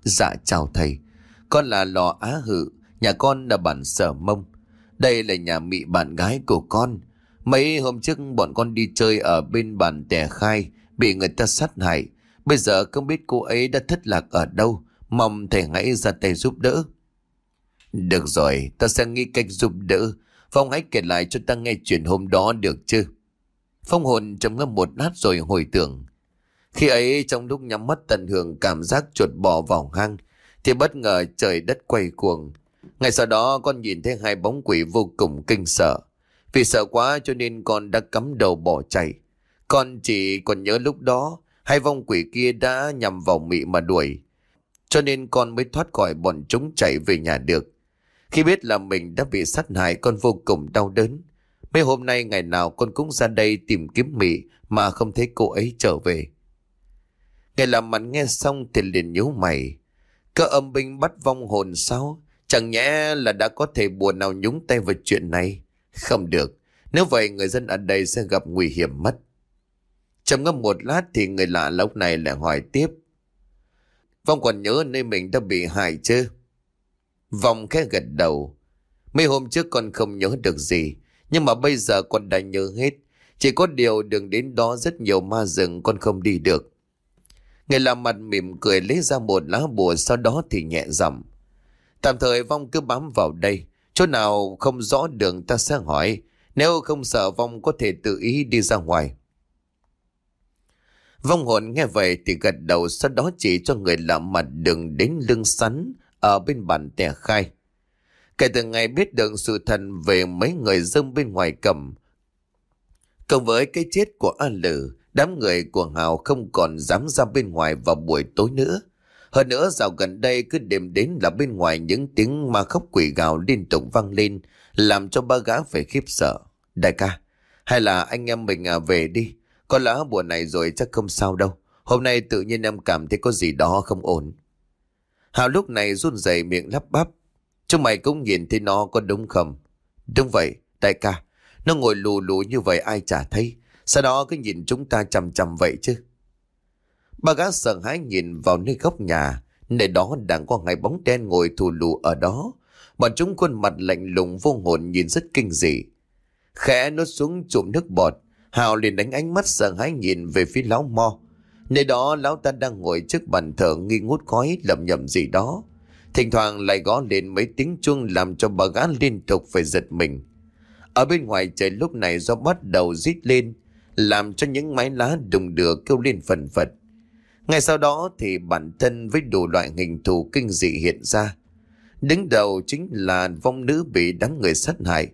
Dạ chào thầy, con là lò á hự, nhà con là bản sở mông. Đây là nhà mị bạn gái của con. Mấy hôm trước bọn con đi chơi ở bên bản tẻ khai, bị người ta sát hại. Bây giờ không biết cô ấy đã thất lạc ở đâu, mong thầy hãy ra tay giúp đỡ. Được rồi, ta sẽ nghĩ cách giúp đỡ. Phong hãy kể lại cho ta nghe chuyện hôm đó được chứ? Phong hồn trầm ngâm một lát rồi hồi tưởng. Khi ấy trong lúc nhắm mắt tận hưởng cảm giác chuột bò vào hang, thì bất ngờ trời đất quay cuồng. Ngày sau đó con nhìn thấy hai bóng quỷ vô cùng kinh sợ. Vì sợ quá cho nên con đã cắm đầu bỏ chạy. Con chỉ còn nhớ lúc đó, hai vong quỷ kia đã nhằm vào mị mà đuổi. Cho nên con mới thoát khỏi bọn chúng chạy về nhà được. Khi biết là mình đã bị sát hại, con vô cùng đau đớn. Mấy hôm nay ngày nào con cũng ra đây tìm kiếm Mỹ mà không thấy cô ấy trở về. Ngày làm mặt nghe xong thì liền nhíu mày. Cơ âm binh bắt vong hồn sao? Chẳng nhẽ là đã có thể buồn nào nhúng tay vào chuyện này? Không được. Nếu vậy, người dân ở đây sẽ gặp nguy hiểm mất. Trầm ngâm một lát thì người lạ lúc này lại hỏi tiếp. Vong còn nhớ nơi mình đã bị hại chứ? Vong khẽ gật đầu. Mấy hôm trước con không nhớ được gì. Nhưng mà bây giờ con đã nhớ hết. Chỉ có điều đường đến đó rất nhiều ma rừng, con không đi được. Người làm mặt mỉm cười lấy ra một lá bùa, sau đó thì nhẹ giọng. Tạm thời vong cứ bám vào đây. Chỗ nào không rõ đường ta sẽ hỏi. Nếu không sợ vong có thể tự ý đi ra ngoài. Vong hồn nghe vậy thì gật đầu sau đó chỉ cho người lạ mặt đường đến lưng sắn ở bên bàn tè khai. Kể từ ngày biết được sự thật về mấy người dân bên ngoài cầm, cộng với cái chết của A Lử, đám người của Hào không còn dám ra bên ngoài vào buổi tối nữa. Hơn nữa dạo gần đây cứ đêm đến là bên ngoài những tiếng ma khóc quỷ gào liên tục vang lên, làm cho ba gã phải khiếp sợ. Đại ca, hay là anh em mình à, về đi, có lẽ buổi này rồi chắc không sao đâu. Hôm nay tự nhiên em cảm thấy có gì đó không ổn. Hào lúc này run rẩy miệng lắp bắp. Chúng mày cũng nhìn thấy nó có đúng không? Đúng vậy, đại ca. Nó ngồi lù lù như vậy ai chả thấy. Sau đó cứ nhìn chúng ta chằm chằm vậy chứ. Bà gã sợ hãi nhìn vào nơi góc nhà. Nơi đó đang có ngày bóng đen ngồi thù lù ở đó. Bọn chúng khuôn mặt lạnh lùng vô hồn nhìn rất kinh dị. Khẽ nó xuống chụm nước bọt. Hào liền đánh ánh mắt sợ hãi nhìn về phía lão mo. Nơi đó lão ta đang ngồi trước bàn thờ nghi ngút khói lầm nhầm gì đó. Thỉnh thoảng lại gõ lên mấy tiếng chuông làm cho bà gã liên tục phải giật mình. Ở bên ngoài trời lúc này do bắt đầu rít lên, làm cho những mái lá đùng đưa kêu lên phần phật. Ngay sau đó thì bản thân với đủ loại hình thù kinh dị hiện ra. Đứng đầu chính là vong nữ bị đám người sát hại.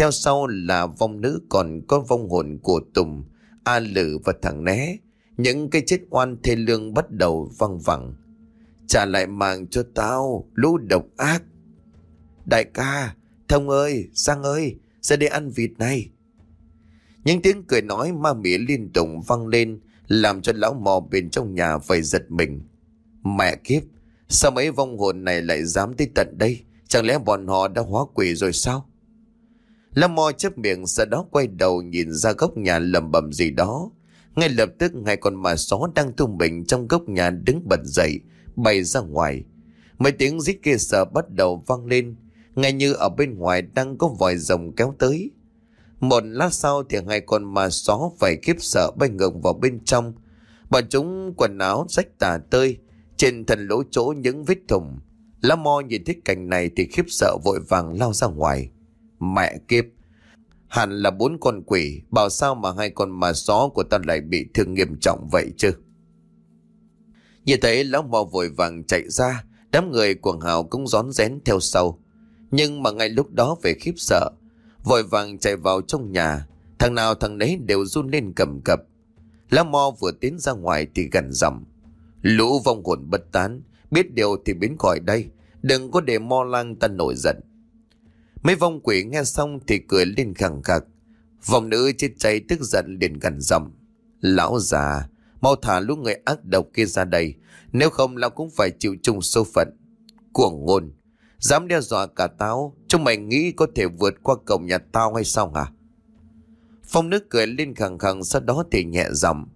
Theo sau là vong nữ còn có vong hồn của Tùng, A Lử và thằng Né. Những cái chết oan thê lương bắt đầu văng vẳng. Trả lại mạng cho tao, lũ độc ác. Đại ca, Thông ơi, Sang ơi, ra đây ăn vịt này. Những tiếng cười nói ma mỉa liên tục vang lên, làm cho lão mò bên trong nhà phải giật mình. Mẹ kiếp, sao mấy vong hồn này lại dám tới tận đây? Chẳng lẽ bọn họ đã hóa quỷ rồi sao? Lâm Mo chấp miệng sau đó quay đầu nhìn ra góc nhà lầm bầm gì đó. Ngay lập tức hai con mà xó đang tung mình trong góc nhà đứng bật dậy, bay ra ngoài. Mấy tiếng rít kia sợ bắt đầu vang lên, ngay như ở bên ngoài đang có vòi rồng kéo tới. Một lát sau thì hai con mà xó phải khiếp sợ bay ngược vào bên trong. Bọn chúng quần áo rách tả tơi, trên thần lỗ chỗ những vết thùng. Lá mo nhìn thấy cảnh này thì khiếp sợ vội vàng lao ra ngoài. Mẹ kiếp! Hẳn là bốn con quỷ, bảo sao mà hai con ma xó của ta lại bị thương nghiêm trọng vậy chứ? Nhìn thế lão mò vội vàng chạy ra, đám người quần hào cũng rón rén theo sau. Nhưng mà ngay lúc đó về khiếp sợ, vội vàng chạy vào trong nhà, thằng nào thằng nấy đều run lên cầm cập. Lão mò vừa tiến ra ngoài thì gần dầm. Lũ vong hồn bất tán, biết điều thì biến khỏi đây, đừng có để mo lang ta nổi giận. Mấy vong quỷ nghe xong thì cười lên khẳng khặc. Vòng nữ chết cháy tức giận liền gần giọng: Lão già, mau thả lũ người ác độc kia ra đây, nếu không lão cũng phải chịu chung số phận. Cuồng ngôn, Dám đe dọa cả tao Chúng mày nghĩ có thể vượt qua cổng nhà tao hay sao hả? Phong nước cười lên khẳng khẳng Sau đó thì nhẹ giọng.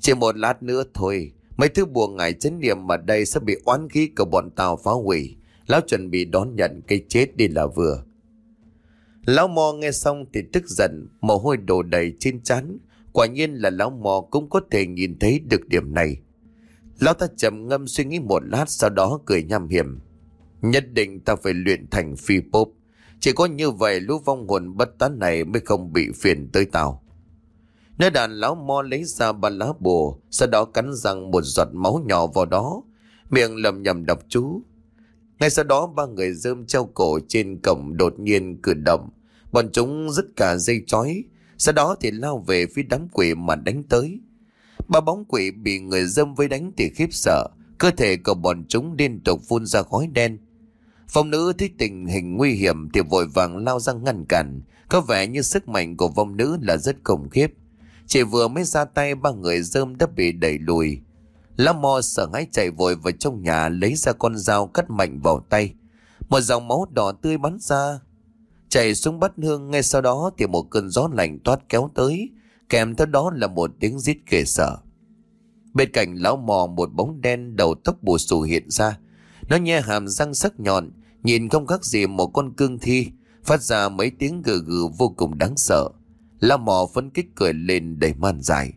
Chỉ một lát nữa thôi Mấy thứ buồn ngài chấn niệm mà đây Sẽ bị oán khí của bọn tao phá hủy. Lão chuẩn bị đón nhận cái chết đi là vừa. Lão mò nghe xong thì tức giận Mồ hôi đổ đầy trên trán. Quả nhiên là lão mò cũng có thể nhìn thấy được điểm này. Lão ta trầm ngâm suy nghĩ một lát Sau đó cười nham hiểm. Nhất định ta phải luyện thành phi pop. Chỉ có như vậy lũ vong hồn bất tán này mới không bị phiền tới tao. Nơi đàn lão mo lấy ra ba lá bùa, sau đó cắn răng một giọt máu nhỏ vào đó, miệng lầm nhầm đọc chú. Ngay sau đó ba người dơm treo cổ trên cổng đột nhiên cử động, bọn chúng dứt cả dây chói, sau đó thì lao về phía đám quỷ mà đánh tới. Ba bóng quỷ bị người dâm với đánh thì khiếp sợ, cơ thể của bọn chúng liên tục phun ra khói đen, Phong nữ thấy tình hình nguy hiểm thì vội vàng lao ra ngăn cản. Có vẻ như sức mạnh của vong nữ là rất khủng khiếp. Chỉ vừa mới ra tay ba người dơm đã bị đẩy lùi. Lá mò sợ hãi chạy vội vào trong nhà lấy ra con dao cắt mạnh vào tay. Một dòng máu đỏ tươi bắn ra. Chạy xuống bắt hương ngay sau đó thì một cơn gió lạnh toát kéo tới. Kèm theo đó là một tiếng rít kề sợ. Bên cạnh lão mò một bóng đen đầu tóc bù xù hiện ra. Nó nhe hàm răng sắc nhọn, nhìn không khác gì một con cương thi, phát ra mấy tiếng gừ gừ vô cùng đáng sợ. Lão mò phấn kích cười lên đầy man dài.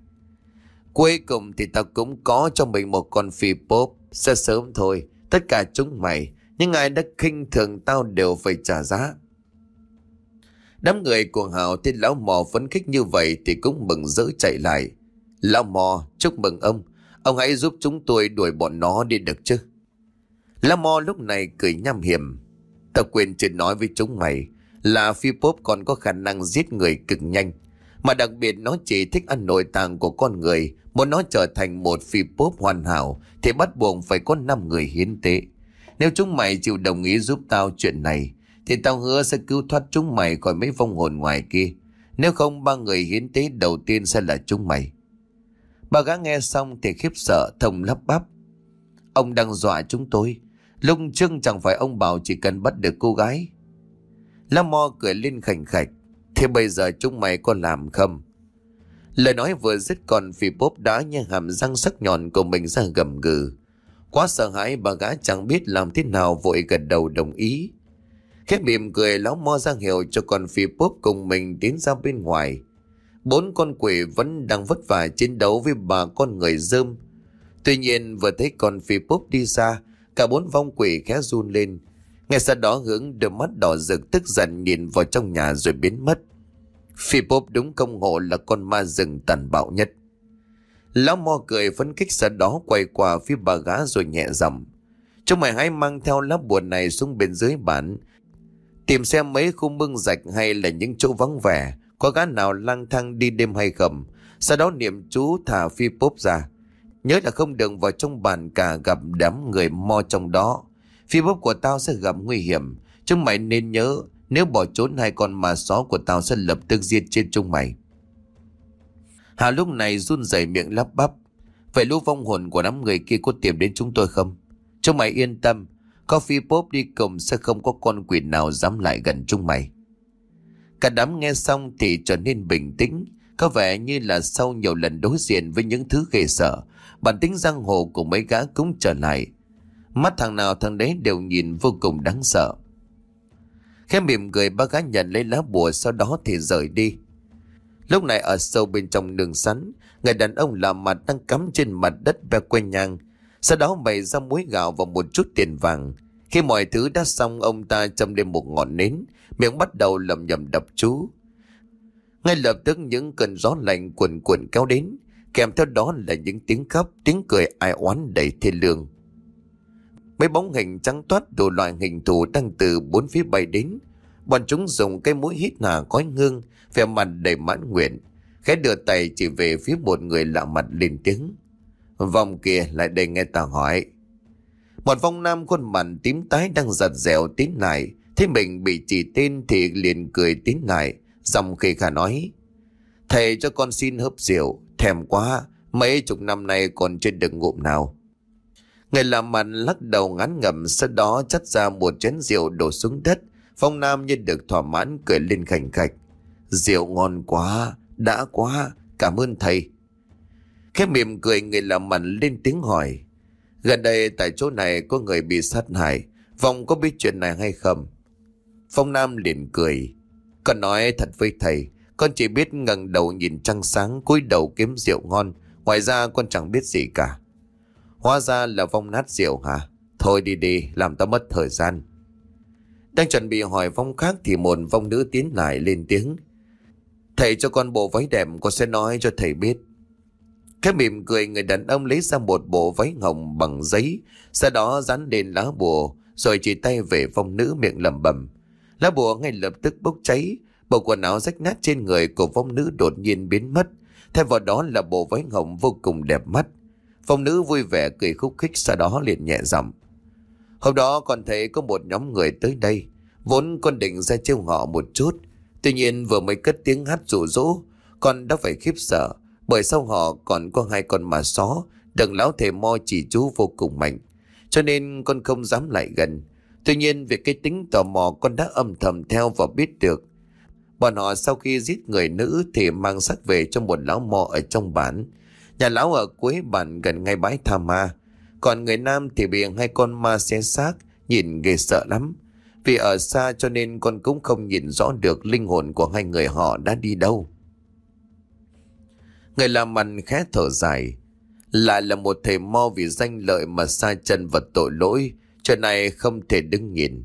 Cuối cùng thì tao cũng có cho mình một con phi pop, sẽ sớm thôi, tất cả chúng mày, những ai đã khinh thường tao đều phải trả giá. Đám người cuồng hào thấy lão mò phấn khích như vậy thì cũng mừng rỡ chạy lại. Lão mò, chúc mừng ông, ông hãy giúp chúng tôi đuổi bọn nó đi được chứ. lão mò lúc này cười nham hiểm. tao quên chưa nói với chúng mày là phi pop còn có khả năng giết người cực nhanh. Mà đặc biệt nó chỉ thích ăn nội tạng của con người. Muốn nó trở thành một phi pop hoàn hảo, thì bắt buộc phải có 5 người hiến tế. Nếu chúng mày chịu đồng ý giúp tao chuyện này, thì tao hứa sẽ cứu thoát chúng mày khỏi mấy vong hồn ngoài kia. Nếu không, ba người hiến tế đầu tiên sẽ là chúng mày. Bà gã nghe xong thì khiếp sợ thông lắp bắp. Ông đang dọa chúng tôi. Lúc trước chẳng phải ông bảo chỉ cần bắt được cô gái. La Mo cười lên khảnh khạch. Thế bây giờ chúng mày có làm không? Lời nói vừa dứt còn phi bốp đã nhai hàm răng sắc nhọn của mình ra gầm gừ. Quá sợ hãi bà gã chẳng biết làm thế nào vội gật đầu đồng ý. Khép mỉm cười lão mo ra hiệu cho con phi bốp cùng mình tiến ra bên ngoài. Bốn con quỷ vẫn đang vất vả chiến đấu với bà con người dơm. Tuy nhiên vừa thấy con phi bốp đi xa, cả bốn vong quỷ khẽ run lên. Ngay sau đó hướng đôi mắt đỏ rực tức giận nhìn vào trong nhà rồi biến mất. Phi bốp đúng công hộ là con ma rừng tàn bạo nhất. Lão Mo cười phấn kích sau đó quay qua phía bà gã rồi nhẹ giọng. Chúng mày hãy mang theo lá buồn này xuống bên dưới bản. Tìm xem mấy khu mương rạch hay là những chỗ vắng vẻ. Có gã nào lang thang đi đêm hay không. Sau đó niệm chú thả phi bốp ra. Nhớ là không đừng vào trong bàn cả gặp đám người mo trong đó. Phi bốp của tao sẽ gặp nguy hiểm. Chúng mày nên nhớ nếu bỏ trốn, hai con mà só của tao sẽ lập tức giết chết chúng mày. Hà lúc này run rẩy miệng lắp bắp. Vậy lũ vong hồn của đám người kia có tìm đến chúng tôi không? Chúng mày yên tâm. Coffee Pop đi cùng sẽ không có con quỷ nào dám lại gần chúng mày. Cả đám nghe xong thì trở nên bình tĩnh. Có vẻ như là sau nhiều lần đối diện với những thứ ghê sợ. Bản tính giang hồ của mấy gã cũng trở lại. Mắt thằng nào thằng đấy đều nhìn vô cùng đáng sợ. Khẽ mỉm cười bác gái nhận lấy lá bùa sau đó thì rời đi. Lúc này ở sâu bên trong đường sắn, người đàn ông làm mặt đang cắm trên mặt đất be quen nhang. Sau đó bày ra muối gạo và một chút tiền vàng. Khi mọi thứ đã xong ông ta châm lên một ngọn nến, miệng bắt đầu lầm nhầm đập chú. Ngay lập tức những cơn gió lạnh cuồn cuộn kéo đến, kèm theo đó là những tiếng khóc, tiếng cười ai oán đầy thiên lương. Mấy bóng hình trắng toát đủ loại hình thù đang từ bốn phía bay đến. Bọn chúng dùng cây mũi hít hà khói hương, vẻ mặt đầy mãn nguyện. Khẽ đưa tay chỉ về phía một người lạ mặt lên tiếng. Vòng kia lại đây nghe ta hỏi. Một vong nam khuôn mặt tím tái đang giật dẻo tín lại. Thế mình bị chỉ tên thì liền cười tín lại. Dòng khi khả nói. Thầy cho con xin hớp rượu. Thèm quá. Mấy chục năm nay còn chưa được ngụm nào. Người làm mặt lắc đầu ngán ngầm sau đó chắt ra một chén rượu đổ xuống đất. Phong Nam như được thỏa mãn cười lên khảnh khạch. Rượu ngon quá, đã quá, cảm ơn thầy. Khép mỉm cười người làm mặt lên tiếng hỏi. Gần đây tại chỗ này có người bị sát hại. Phong có biết chuyện này hay không? Phong Nam liền cười. Con nói thật với thầy, con chỉ biết ngẩng đầu nhìn trăng sáng cúi đầu kiếm rượu ngon. Ngoài ra con chẳng biết gì cả. Hóa ra là vong nát rượu hả? Thôi đi đi, làm tao mất thời gian. Đang chuẩn bị hỏi vong khác thì một vong nữ tiến lại lên tiếng. Thầy cho con bộ váy đẹp, con sẽ nói cho thầy biết. Cái mỉm cười người đàn ông lấy ra một bộ váy hồng bằng giấy, sau đó dán lên lá bùa, rồi chỉ tay về vong nữ miệng lẩm bẩm. Lá bùa ngay lập tức bốc cháy, bộ quần áo rách nát trên người của vong nữ đột nhiên biến mất. Thay vào đó là bộ váy hồng vô cùng đẹp mắt. Phong nữ vui vẻ cười khúc khích sau đó liền nhẹ giọng. Hôm đó con thấy có một nhóm người tới đây. Vốn con định ra trêu họ một chút. Tuy nhiên vừa mới cất tiếng hát rủ rỗ, con đã phải khiếp sợ. Bởi sau họ còn có hai con mà xó, đừng lão thề mo chỉ chú vô cùng mạnh. Cho nên con không dám lại gần. Tuy nhiên việc cái tính tò mò con đã âm thầm theo và biết được. Bọn họ sau khi giết người nữ thì mang xác về cho một lão mò ở trong bản. Nhà lão ở cuối bản gần ngay bãi tha ma. Còn người nam thì bị hai con ma xé xác, nhìn ghê sợ lắm. Vì ở xa cho nên con cũng không nhìn rõ được linh hồn của hai người họ đã đi đâu. Người làm màn khẽ thở dài. Lại là một thầy mo vì danh lợi mà sai chân vật tội lỗi, chuyện này không thể đứng nhìn.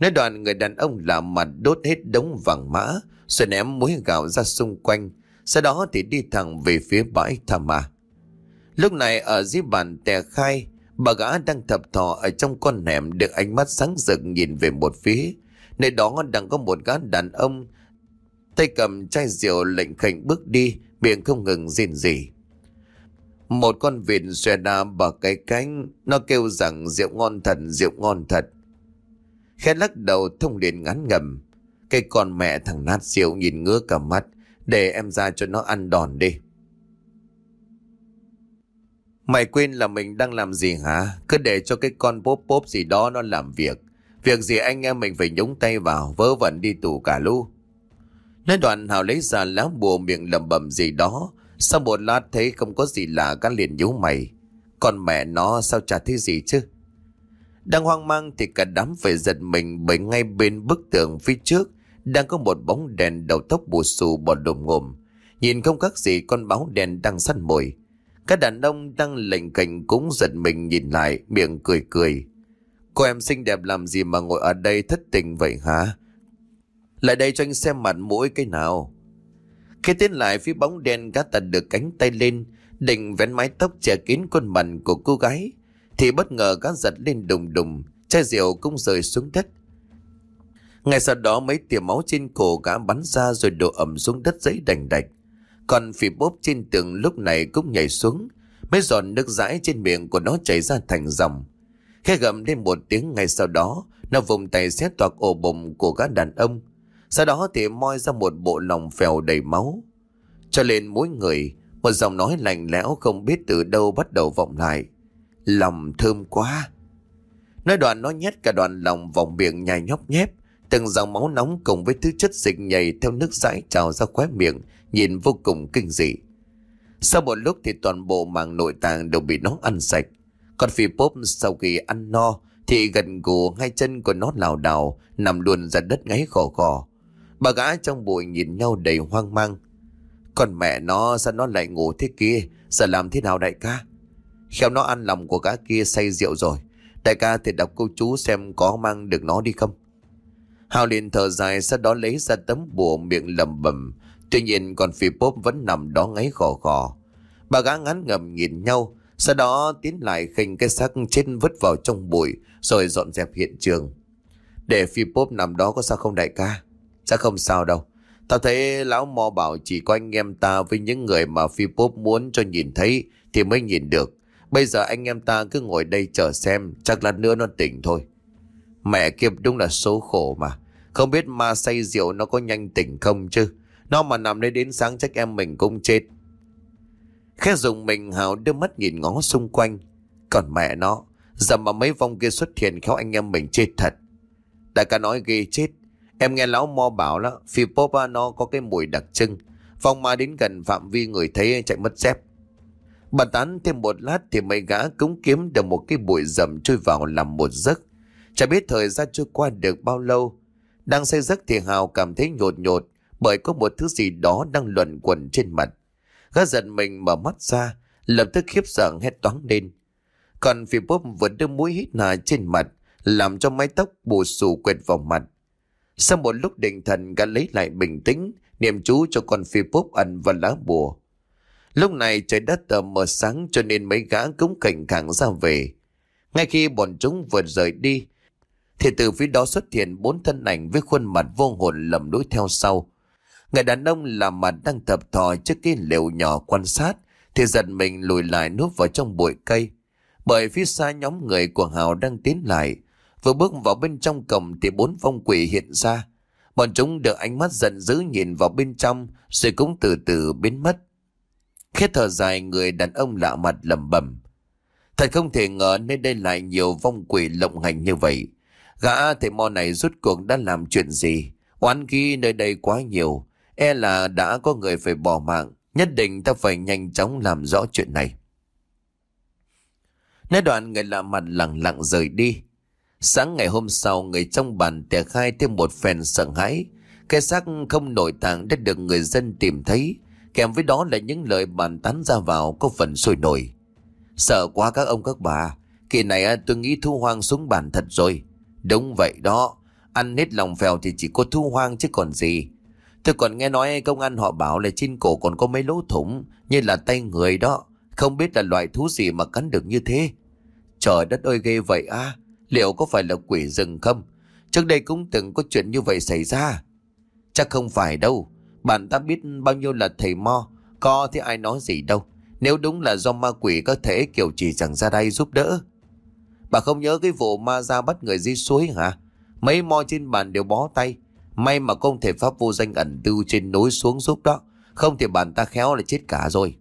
Nói đoàn người đàn ông làm mặt đốt hết đống vàng mã, rồi ném muối gạo ra xung quanh, sau đó thì đi thẳng về phía bãi Tha Ma. Lúc này ở dưới bàn tè khai, bà gã đang thập thò ở trong con hẻm được ánh mắt sáng rực nhìn về một phía. Nơi đó đang có một gã đàn ông, tay cầm chai rượu lệnh khệnh bước đi, miệng không ngừng rên rỉ. Một con vịt xòe đa bờ cái cánh, nó kêu rằng rượu ngon thật, rượu ngon thật. Khẽ lắc đầu thông điện ngắn ngầm. Cái con mẹ thằng nát rượu nhìn ngứa cả mắt, để em ra cho nó ăn đòn đi. Mày quên là mình đang làm gì hả? Cứ để cho cái con bốp bốp gì đó nó làm việc. Việc gì anh em mình phải nhúng tay vào, vớ vẩn đi tù cả lu. Nói đoạn Hào lấy ra lá bùa miệng lầm bầm gì đó. Sau một lát thấy không có gì lạ các liền nhíu mày. Còn mẹ nó sao chả thấy gì chứ? Đang hoang mang thì cả đám phải giật mình bởi ngay bên bức tường phía trước đang có một bóng đèn đầu tóc bù xù bò đồm ngồm. Nhìn không khác gì con báo đèn đang săn mồi. Các đàn ông đang lệnh cảnh cũng giật mình nhìn lại, miệng cười cười. Cô em xinh đẹp làm gì mà ngồi ở đây thất tình vậy hả? Lại đây cho anh xem mặt mũi cái nào. Khi tiến lại phía bóng đen cá tật được cánh tay lên, định vén mái tóc che kín khuôn mặt của cô gái, thì bất ngờ cá giật lên đùng đùng, chai rượu cũng rơi xuống đất. Ngay sau đó mấy tia máu trên cổ gã bắn ra rồi đổ ẩm xuống đất giấy đành đạch. Còn phỉ bốp trên tường lúc này cũng nhảy xuống, mấy giọt nước dãi trên miệng của nó chảy ra thành dòng. Khi gầm lên một tiếng ngay sau đó, nó vùng tay xé toạc ổ bụng của gã đàn ông. Sau đó thì moi ra một bộ lòng phèo đầy máu. Cho lên mỗi người, một giọng nói lạnh lẽo không biết từ đâu bắt đầu vọng lại. Lòng thơm quá. Nói đoạn nó nhét cả đoạn lòng vòng miệng nhai nhóc nhép. Từng dòng máu nóng cùng với thứ chất dịch nhầy theo nước dãi trào ra khóe miệng, nhìn vô cùng kinh dị. Sau một lúc thì toàn bộ màng nội tạng đều bị nó ăn sạch. Còn phi pop sau khi ăn no thì gần gù hai chân của nó lảo đảo nằm luôn ra đất ngáy khò khò. Bà gã trong bụi nhìn nhau đầy hoang mang. Còn mẹ nó sao nó lại ngủ thế kia, giờ làm thế nào đại ca? Khéo nó ăn lòng của gã kia say rượu rồi. Đại ca thì đọc câu chú xem có mang được nó đi không? Hào liền thở dài sau đó lấy ra tấm bùa miệng lầm bầm. Tuy nhiên còn phi bốp vẫn nằm đó ngáy khò khò. Bà gã ngắn ngầm nhìn nhau. Sau đó tiến lại khinh cái xác chết vứt vào trong bụi rồi dọn dẹp hiện trường. Để phi bốp nằm đó có sao không đại ca? Chắc không sao đâu. Tao thấy lão mò bảo chỉ có anh em ta với những người mà phi bốp muốn cho nhìn thấy thì mới nhìn được. Bây giờ anh em ta cứ ngồi đây chờ xem, chắc là nữa nó tỉnh thôi. Mẹ kiếp đúng là số khổ mà. Không biết ma say rượu nó có nhanh tỉnh không chứ. Nó mà nằm đây đến sáng chắc em mình cũng chết. Khẽ dùng mình Hào đưa mắt nhìn ngó xung quanh. Còn mẹ nó, giờ mà mấy vong kia xuất hiện khéo anh em mình chết thật. Đại ca nói ghê chết. Em nghe lão mo bảo là phi popa nó có cái mùi đặc trưng. Vong ma đến gần phạm vi người thấy chạy mất dép. Bà tán thêm một lát thì mấy gã cúng kiếm được một cái bụi rầm trôi vào làm một giấc. Chả biết thời gian trôi qua được bao lâu. Đang say giấc thì Hào cảm thấy nhột nhột bởi có một thứ gì đó đang luẩn quẩn trên mặt. Gã giận mình mở mắt ra, lập tức khiếp sợ hét toáng lên. Còn phi bốp vẫn đưa mũi hít hà trên mặt, làm cho mái tóc bù xù quệt vào mặt. Sau một lúc định thần gã lấy lại bình tĩnh, niệm chú cho con phi bốp ăn và lá bùa. Lúc này trời đất tờ mờ sáng cho nên mấy gã cũng cảnh khẳng ra về. Ngay khi bọn chúng vượt rời đi, thì từ phía đó xuất hiện bốn thân ảnh với khuôn mặt vô hồn lầm đối theo sau. Người đàn ông là mặt đang thập thò trước cái lều nhỏ quan sát, thì giật mình lùi lại núp vào trong bụi cây. Bởi phía xa nhóm người của Hào đang tiến lại, vừa bước vào bên trong cổng thì bốn phong quỷ hiện ra. Bọn chúng được ánh mắt giận dữ nhìn vào bên trong rồi cũng từ từ biến mất. Khét thở dài người đàn ông lạ mặt lầm bẩm Thật không thể ngờ nơi đây lại nhiều vong quỷ lộng hành như vậy. Gã thầy mò này rút cuộc đã làm chuyện gì? Oán khi nơi đây quá nhiều. E là đã có người phải bỏ mạng. Nhất định ta phải nhanh chóng làm rõ chuyện này. Nói đoạn người lạ mặt lặng lặng rời đi. Sáng ngày hôm sau, người trong bàn tè khai thêm một phen sợ hãi. Cái xác không nội tạng đã được người dân tìm thấy. Kèm với đó là những lời bàn tán ra vào có phần sôi nổi. Sợ quá các ông các bà. Kỳ này à, tôi nghĩ thu hoang xuống bàn thật rồi. Đúng vậy đó. Ăn hết lòng phèo thì chỉ có thu hoang chứ còn gì. Tôi còn nghe nói công an họ bảo là trên cổ còn có mấy lỗ thủng, như là tay người đó. Không biết là loại thú gì mà cắn được như thế. Trời đất ơi, ghê vậy à. Liệu có phải là quỷ rừng không? Trước đây cũng từng có chuyện như vậy xảy ra. Chắc không phải đâu. Bạn ta biết bao nhiêu là thầy mo. Có thì ai nói gì đâu. Nếu đúng là do ma quỷ có thể kiểu chỉ chẳng ra đây giúp đỡ. Bà không nhớ cái vụ ma ra bắt người dưới suối hả? Mấy mo trên bàn đều bó tay. May mà không thể pháp vô danh ẩn tư trên núi xuống giúp đó. Không thì bàn ta khéo là chết cả rồi.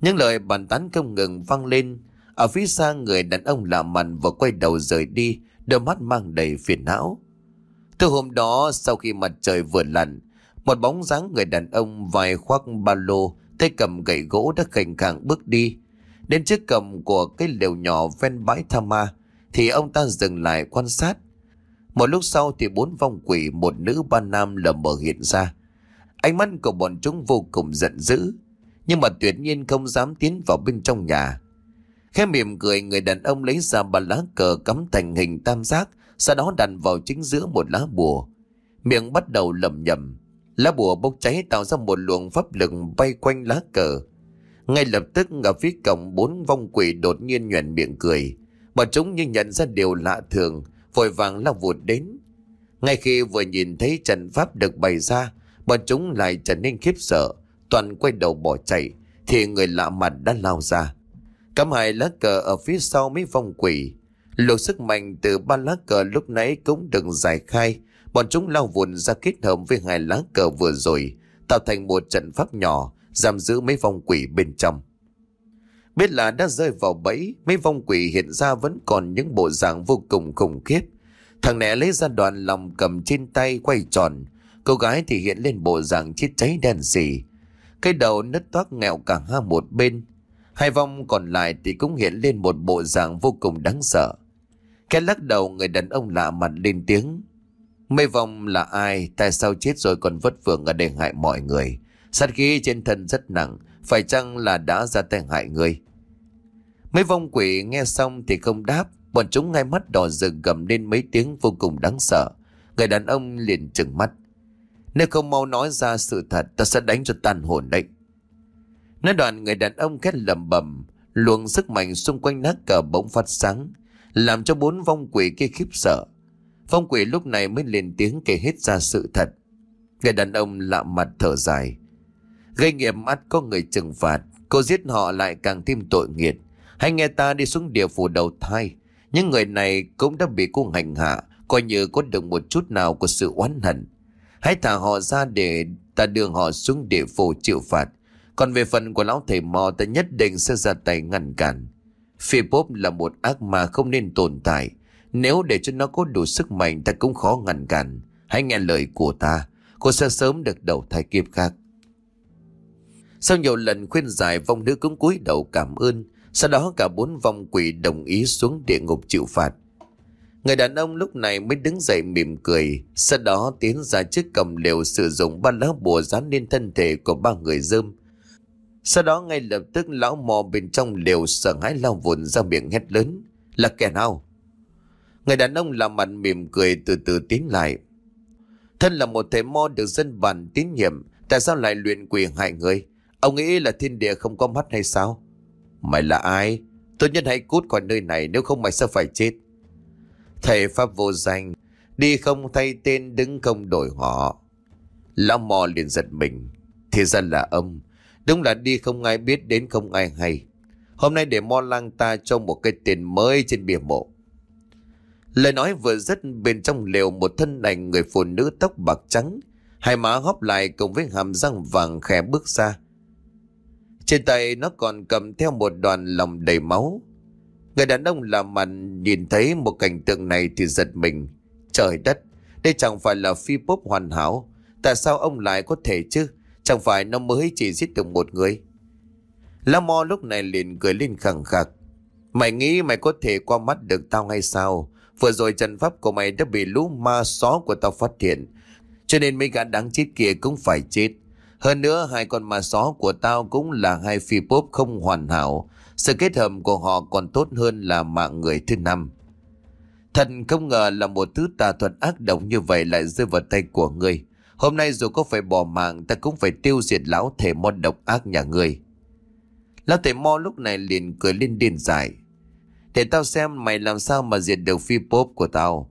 Những lời bàn tán không ngừng vang lên. Ở phía xa người đàn ông lạ mặt vừa quay đầu rời đi, đôi mắt mang đầy phiền não. Từ hôm đó, sau khi mặt trời vừa lặn, một bóng dáng người đàn ông vài khoác ba lô, tay cầm gậy gỗ đã khảnh khẳng bước đi. Đến trước cầm của cái lều nhỏ ven bãi Tha Ma, thì ông ta dừng lại quan sát. Một lúc sau thì bốn vong quỷ một nữ ba nam lờ mờ hiện ra. Ánh mắt của bọn chúng vô cùng giận dữ, nhưng mà tuyệt nhiên không dám tiến vào bên trong nhà. Khẽ mỉm cười người đàn ông lấy ra ba lá cờ cắm thành hình tam giác, sau đó đặt vào chính giữa một lá bùa. Miệng bắt đầu lầm nhầm. Lá bùa bốc cháy tạo ra một luồng pháp lực bay quanh lá cờ. Ngay lập tức ở phía cổng bốn vong quỷ đột nhiên nhuền miệng cười. Bọn chúng như nhận ra điều lạ thường, vội vàng lao vụt đến. Ngay khi vừa nhìn thấy trận pháp được bày ra, bọn chúng lại trở nên khiếp sợ, toàn quay đầu bỏ chạy, thì người lạ mặt đã lao ra. Cắm hai lá cờ ở phía sau mấy vong quỷ. Luộc sức mạnh từ ba lá cờ lúc nãy cũng được giải khai, bọn chúng lao vụn ra kết hợp với hai lá cờ vừa rồi, tạo thành một trận pháp nhỏ, giam giữ mấy vong quỷ bên trong. Biết là đã rơi vào bẫy, mấy vong quỷ hiện ra vẫn còn những bộ dạng vô cùng khủng khiếp. Thằng nẻ lấy ra đoàn lòng cầm trên tay quay tròn, cô gái thì hiện lên bộ dạng chết cháy đen xì. Cái đầu nứt toác nghẹo cả hai một bên. Hai vong còn lại thì cũng hiện lên một bộ dạng vô cùng đáng sợ. Cái lắc đầu người đàn ông lạ mặt lên tiếng. mấy vong là ai, tại sao chết rồi còn vất vưởng ở đây hại mọi người. Sát khí trên thân rất nặng, phải chăng là đã ra tay hại người? Mấy vong quỷ nghe xong thì không đáp, bọn chúng ngay mắt đỏ rực gầm lên mấy tiếng vô cùng đáng sợ. Người đàn ông liền trừng mắt. Nếu không mau nói ra sự thật, ta sẽ đánh cho tàn hồn đấy. Nói đoạn người đàn ông khét lầm bầm, luồng sức mạnh xung quanh nát cờ bỗng phát sáng, làm cho bốn vong quỷ kia khiếp sợ. Vong quỷ lúc này mới lên tiếng kể hết ra sự thật. Người đàn ông lạ mặt thở dài. Gây nghiệp mắt có người trừng phạt, cô giết họ lại càng thêm tội nghiệt. Hãy nghe ta đi xuống địa phủ đầu thai. Những người này cũng đã bị cô hành hạ, coi như có được một chút nào của sự oán hận. Hãy thả họ ra để ta đưa họ xuống địa phủ chịu phạt. Còn về phần của lão thầy mò ta nhất định sẽ ra tay ngăn cản. Phi bốp là một ác ma không nên tồn tại. Nếu để cho nó có đủ sức mạnh ta cũng khó ngăn cản. Hãy nghe lời của ta. Cô sẽ sớm được đầu thai kiếp khác. Sau nhiều lần khuyên giải vong nữ cũng cúi đầu cảm ơn. Sau đó cả bốn vong quỷ đồng ý xuống địa ngục chịu phạt. Người đàn ông lúc này mới đứng dậy mỉm cười, sau đó tiến ra trước cầm liều sử dụng ba lá bùa dán lên thân thể của ba người dơm. Sau đó ngay lập tức lão mò bên trong liều sợ hãi lao vụn ra miệng hét lớn. Là kẻ nào? Người đàn ông làm mặt mỉm cười từ từ tiến lại. Thân là một thầy mo được dân bản tín nhiệm, tại sao lại luyện quỷ hại người? Ông nghĩ là thiên địa không có mắt hay sao? Mày là ai? Tôi nhân hãy cút khỏi nơi này nếu không mày sẽ phải chết. Thầy Pháp vô danh, đi không thay tên đứng không đổi họ. Lão mò liền giật mình. Thì ra là ông, đúng là đi không ai biết đến không ai hay. Hôm nay để mo lang ta cho một cái tên mới trên bìa mộ. Lời nói vừa dứt bên trong lều một thân ảnh người phụ nữ tóc bạc trắng, hai má hóp lại cùng với hàm răng vàng khẽ bước ra. Trên tay nó còn cầm theo một đoàn lòng đầy máu. Người đàn ông làm mặt nhìn thấy một cảnh tượng này thì giật mình. Trời đất, đây chẳng phải là phi bốp hoàn hảo. Tại sao ông lại có thể chứ? Chẳng phải nó mới chỉ giết được một người. La Mo lúc này liền cười lên khẳng khạc Mày nghĩ mày có thể qua mắt được tao hay sao? Vừa rồi trận pháp của mày đã bị lũ ma xó của tao phát hiện. Cho nên mấy gã đáng chết kia cũng phải chết. Hơn nữa, hai con ma só của tao cũng là hai phi bốp không hoàn hảo. Sự kết hợp của họ còn tốt hơn là mạng người thứ năm. Thật không ngờ là một thứ tà thuật ác độc như vậy lại rơi vào tay của ngươi. Hôm nay dù có phải bỏ mạng, ta cũng phải tiêu diệt lão thể mo độc ác nhà ngươi. Lão thể mo lúc này liền cười lên điên dại. Để tao xem mày làm sao mà diệt được phi bốp của tao.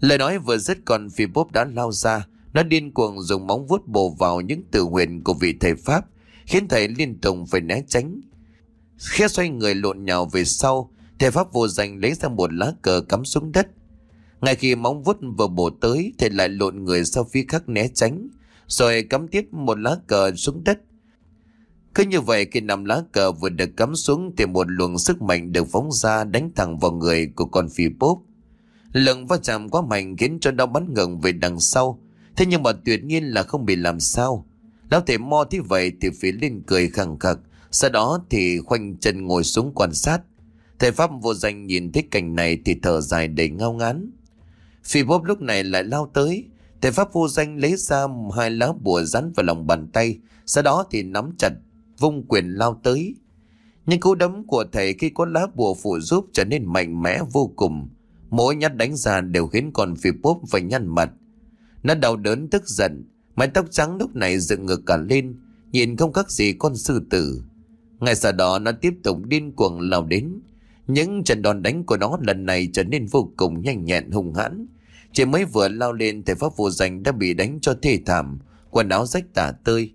Lời nói vừa dứt còn phi bốp đã lao ra nó điên cuồng dùng móng vuốt bổ vào những từ huyền của vị thầy Pháp, khiến thầy liên tục phải né tránh. Khi xoay người lộn nhào về sau, thầy Pháp vô danh lấy ra một lá cờ cắm xuống đất. Ngay khi móng vuốt vừa bổ tới, thầy lại lộn người sau phía khác né tránh, rồi cắm tiếp một lá cờ xuống đất. Cứ như vậy khi nằm lá cờ vừa được cắm xuống thì một luồng sức mạnh được phóng ra đánh thẳng vào người của con phi bốp. Lần va chạm quá mạnh khiến cho nó bắn ngừng về đằng sau. Thế nhưng mà tuyệt nhiên là không bị làm sao. Lão thể mo thế vậy thì phía lên cười khẳng khặc. Sau đó thì khoanh chân ngồi xuống quan sát. Thầy Pháp vô danh nhìn thấy cảnh này thì thở dài đầy ngao ngán. Phi bốp lúc này lại lao tới. Thầy Pháp vô danh lấy ra hai lá bùa rắn vào lòng bàn tay. Sau đó thì nắm chặt, vung quyền lao tới. Nhưng cú đấm của thầy khi có lá bùa phụ giúp trở nên mạnh mẽ vô cùng. Mỗi nhát đánh ra đều khiến con phi bốp phải nhăn mặt. Nó đau đớn tức giận. Mái tóc trắng lúc này dựng ngược cả lên. Nhìn không khác gì con sư tử. Ngay sau đó nó tiếp tục điên cuồng lao đến. Những trận đòn đánh của nó lần này trở nên vô cùng nhanh nhẹn hung hãn. Chỉ mới vừa lao lên thầy pháp vô danh đã bị đánh cho thê thảm, quần áo rách tả tơi.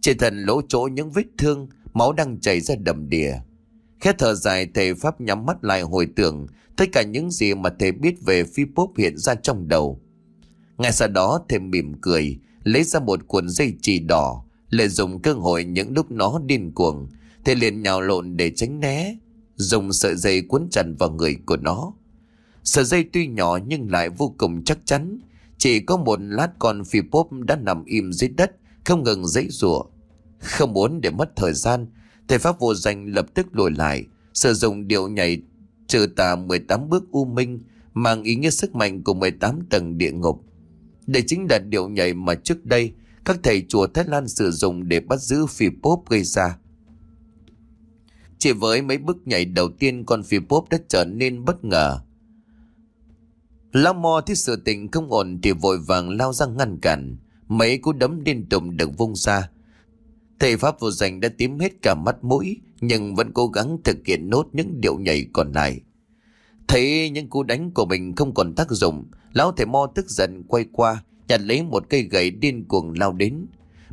chỉ thần lỗ chỗ những vết thương, máu đang chảy ra đầm đìa. Khét thở dài thầy pháp nhắm mắt lại hồi tưởng tất cả những gì mà thầy biết về phi bốp hiện ra trong đầu. Ngay sau đó thêm mỉm cười, lấy ra một cuộn dây chỉ đỏ, lợi dụng cơ hội những lúc nó điên cuồng, thì liền nhào lộn để tránh né dùng sợi dây cuốn chặt vào người của nó. Sợi dây tuy nhỏ nhưng lại vô cùng chắc chắn. Chỉ có một lát con phi pop đã nằm im dưới đất, không ngừng dãy rủa. Không muốn để mất thời gian, thầy Pháp vô danh lập tức lùi lại, sử dụng điệu nhảy trừ tà 18 bước u minh, mang ý nghĩa sức mạnh của 18 tầng địa ngục. Đây chính là điệu nhảy mà trước đây các thầy chùa Thái Lan sử dụng để bắt giữ phi Pop gây ra. Chỉ với mấy bước nhảy đầu tiên, con phi Pop đã trở nên bất ngờ. Lao mò thấy sự tình không ổn thì vội vàng lao ra ngăn cản. Mấy cú đấm liên tục được vung ra. Thầy Pháp vô danh đã tím hết cả mắt mũi, nhưng vẫn cố gắng thực hiện nốt những điệu nhảy còn lại. Thấy những cú đánh của mình không còn tác dụng, lão thầy mo tức giận quay qua, nhặt lấy một cây gậy điên cuồng lao đến.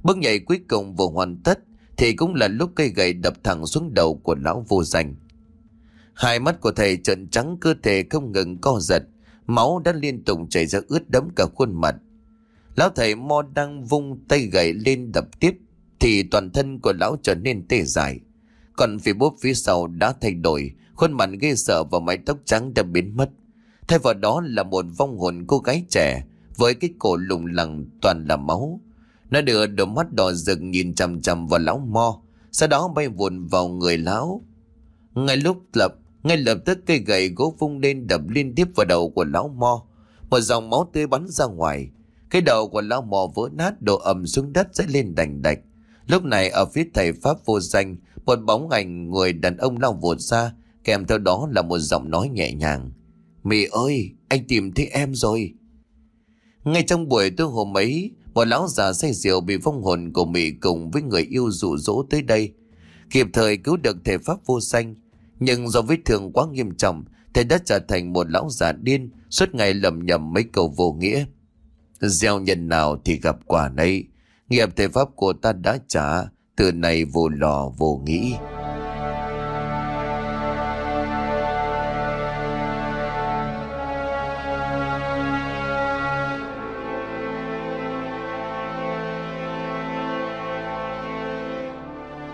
Bước nhảy cuối cùng vừa hoàn tất thì cũng là lúc cây gậy đập thẳng xuống đầu của lão vô danh. Hai mắt của thầy trợn trắng cơ thể không ngừng co giật, máu đã liên tục chảy ra ướt đẫm cả khuôn mặt. Lão thầy mo đang vung tay gậy lên đập tiếp, thì toàn thân của lão trở nên tê dại. Còn phía bốp phía sau đã thay đổi, khuôn mặt ghê sợ và mái tóc trắng đã biến mất. Thay vào đó là một vong hồn cô gái trẻ, với cái cổ lủng lẳng toàn là máu. Nó đưa đôi mắt đỏ rực nhìn chằm chằm vào lão mo, sau đó bay vụn vào người lão. Ngay lúc lập, ngay lập tức cây gậy gỗ vung lên đập liên tiếp vào đầu của lão mo. Một dòng máu tươi bắn ra ngoài. Cái đầu của lão mò vỡ nát đổ ầm xuống đất dậy lên đành đạch. Lúc này ở phía thầy Pháp vô danh, một bóng ảnh người đàn ông lao vụt ra, kèm theo đó là một giọng nói nhẹ nhàng. Mì ơi, anh tìm thấy em rồi. Ngay trong buổi tối hôm ấy, một lão già say rượu bị vong hồn của Mỹ cùng với người yêu dụ dỗ tới đây. Kịp thời cứu được thể pháp vô sanh. Nhưng do vết thương quá nghiêm trọng, thầy đã trở thành một lão già điên, suốt ngày lầm nhầm mấy câu vô nghĩa. Gieo nhân nào thì gặp quả nấy. Nghiệp thể pháp của ta đã trả, từ này vô lò vô nghĩ.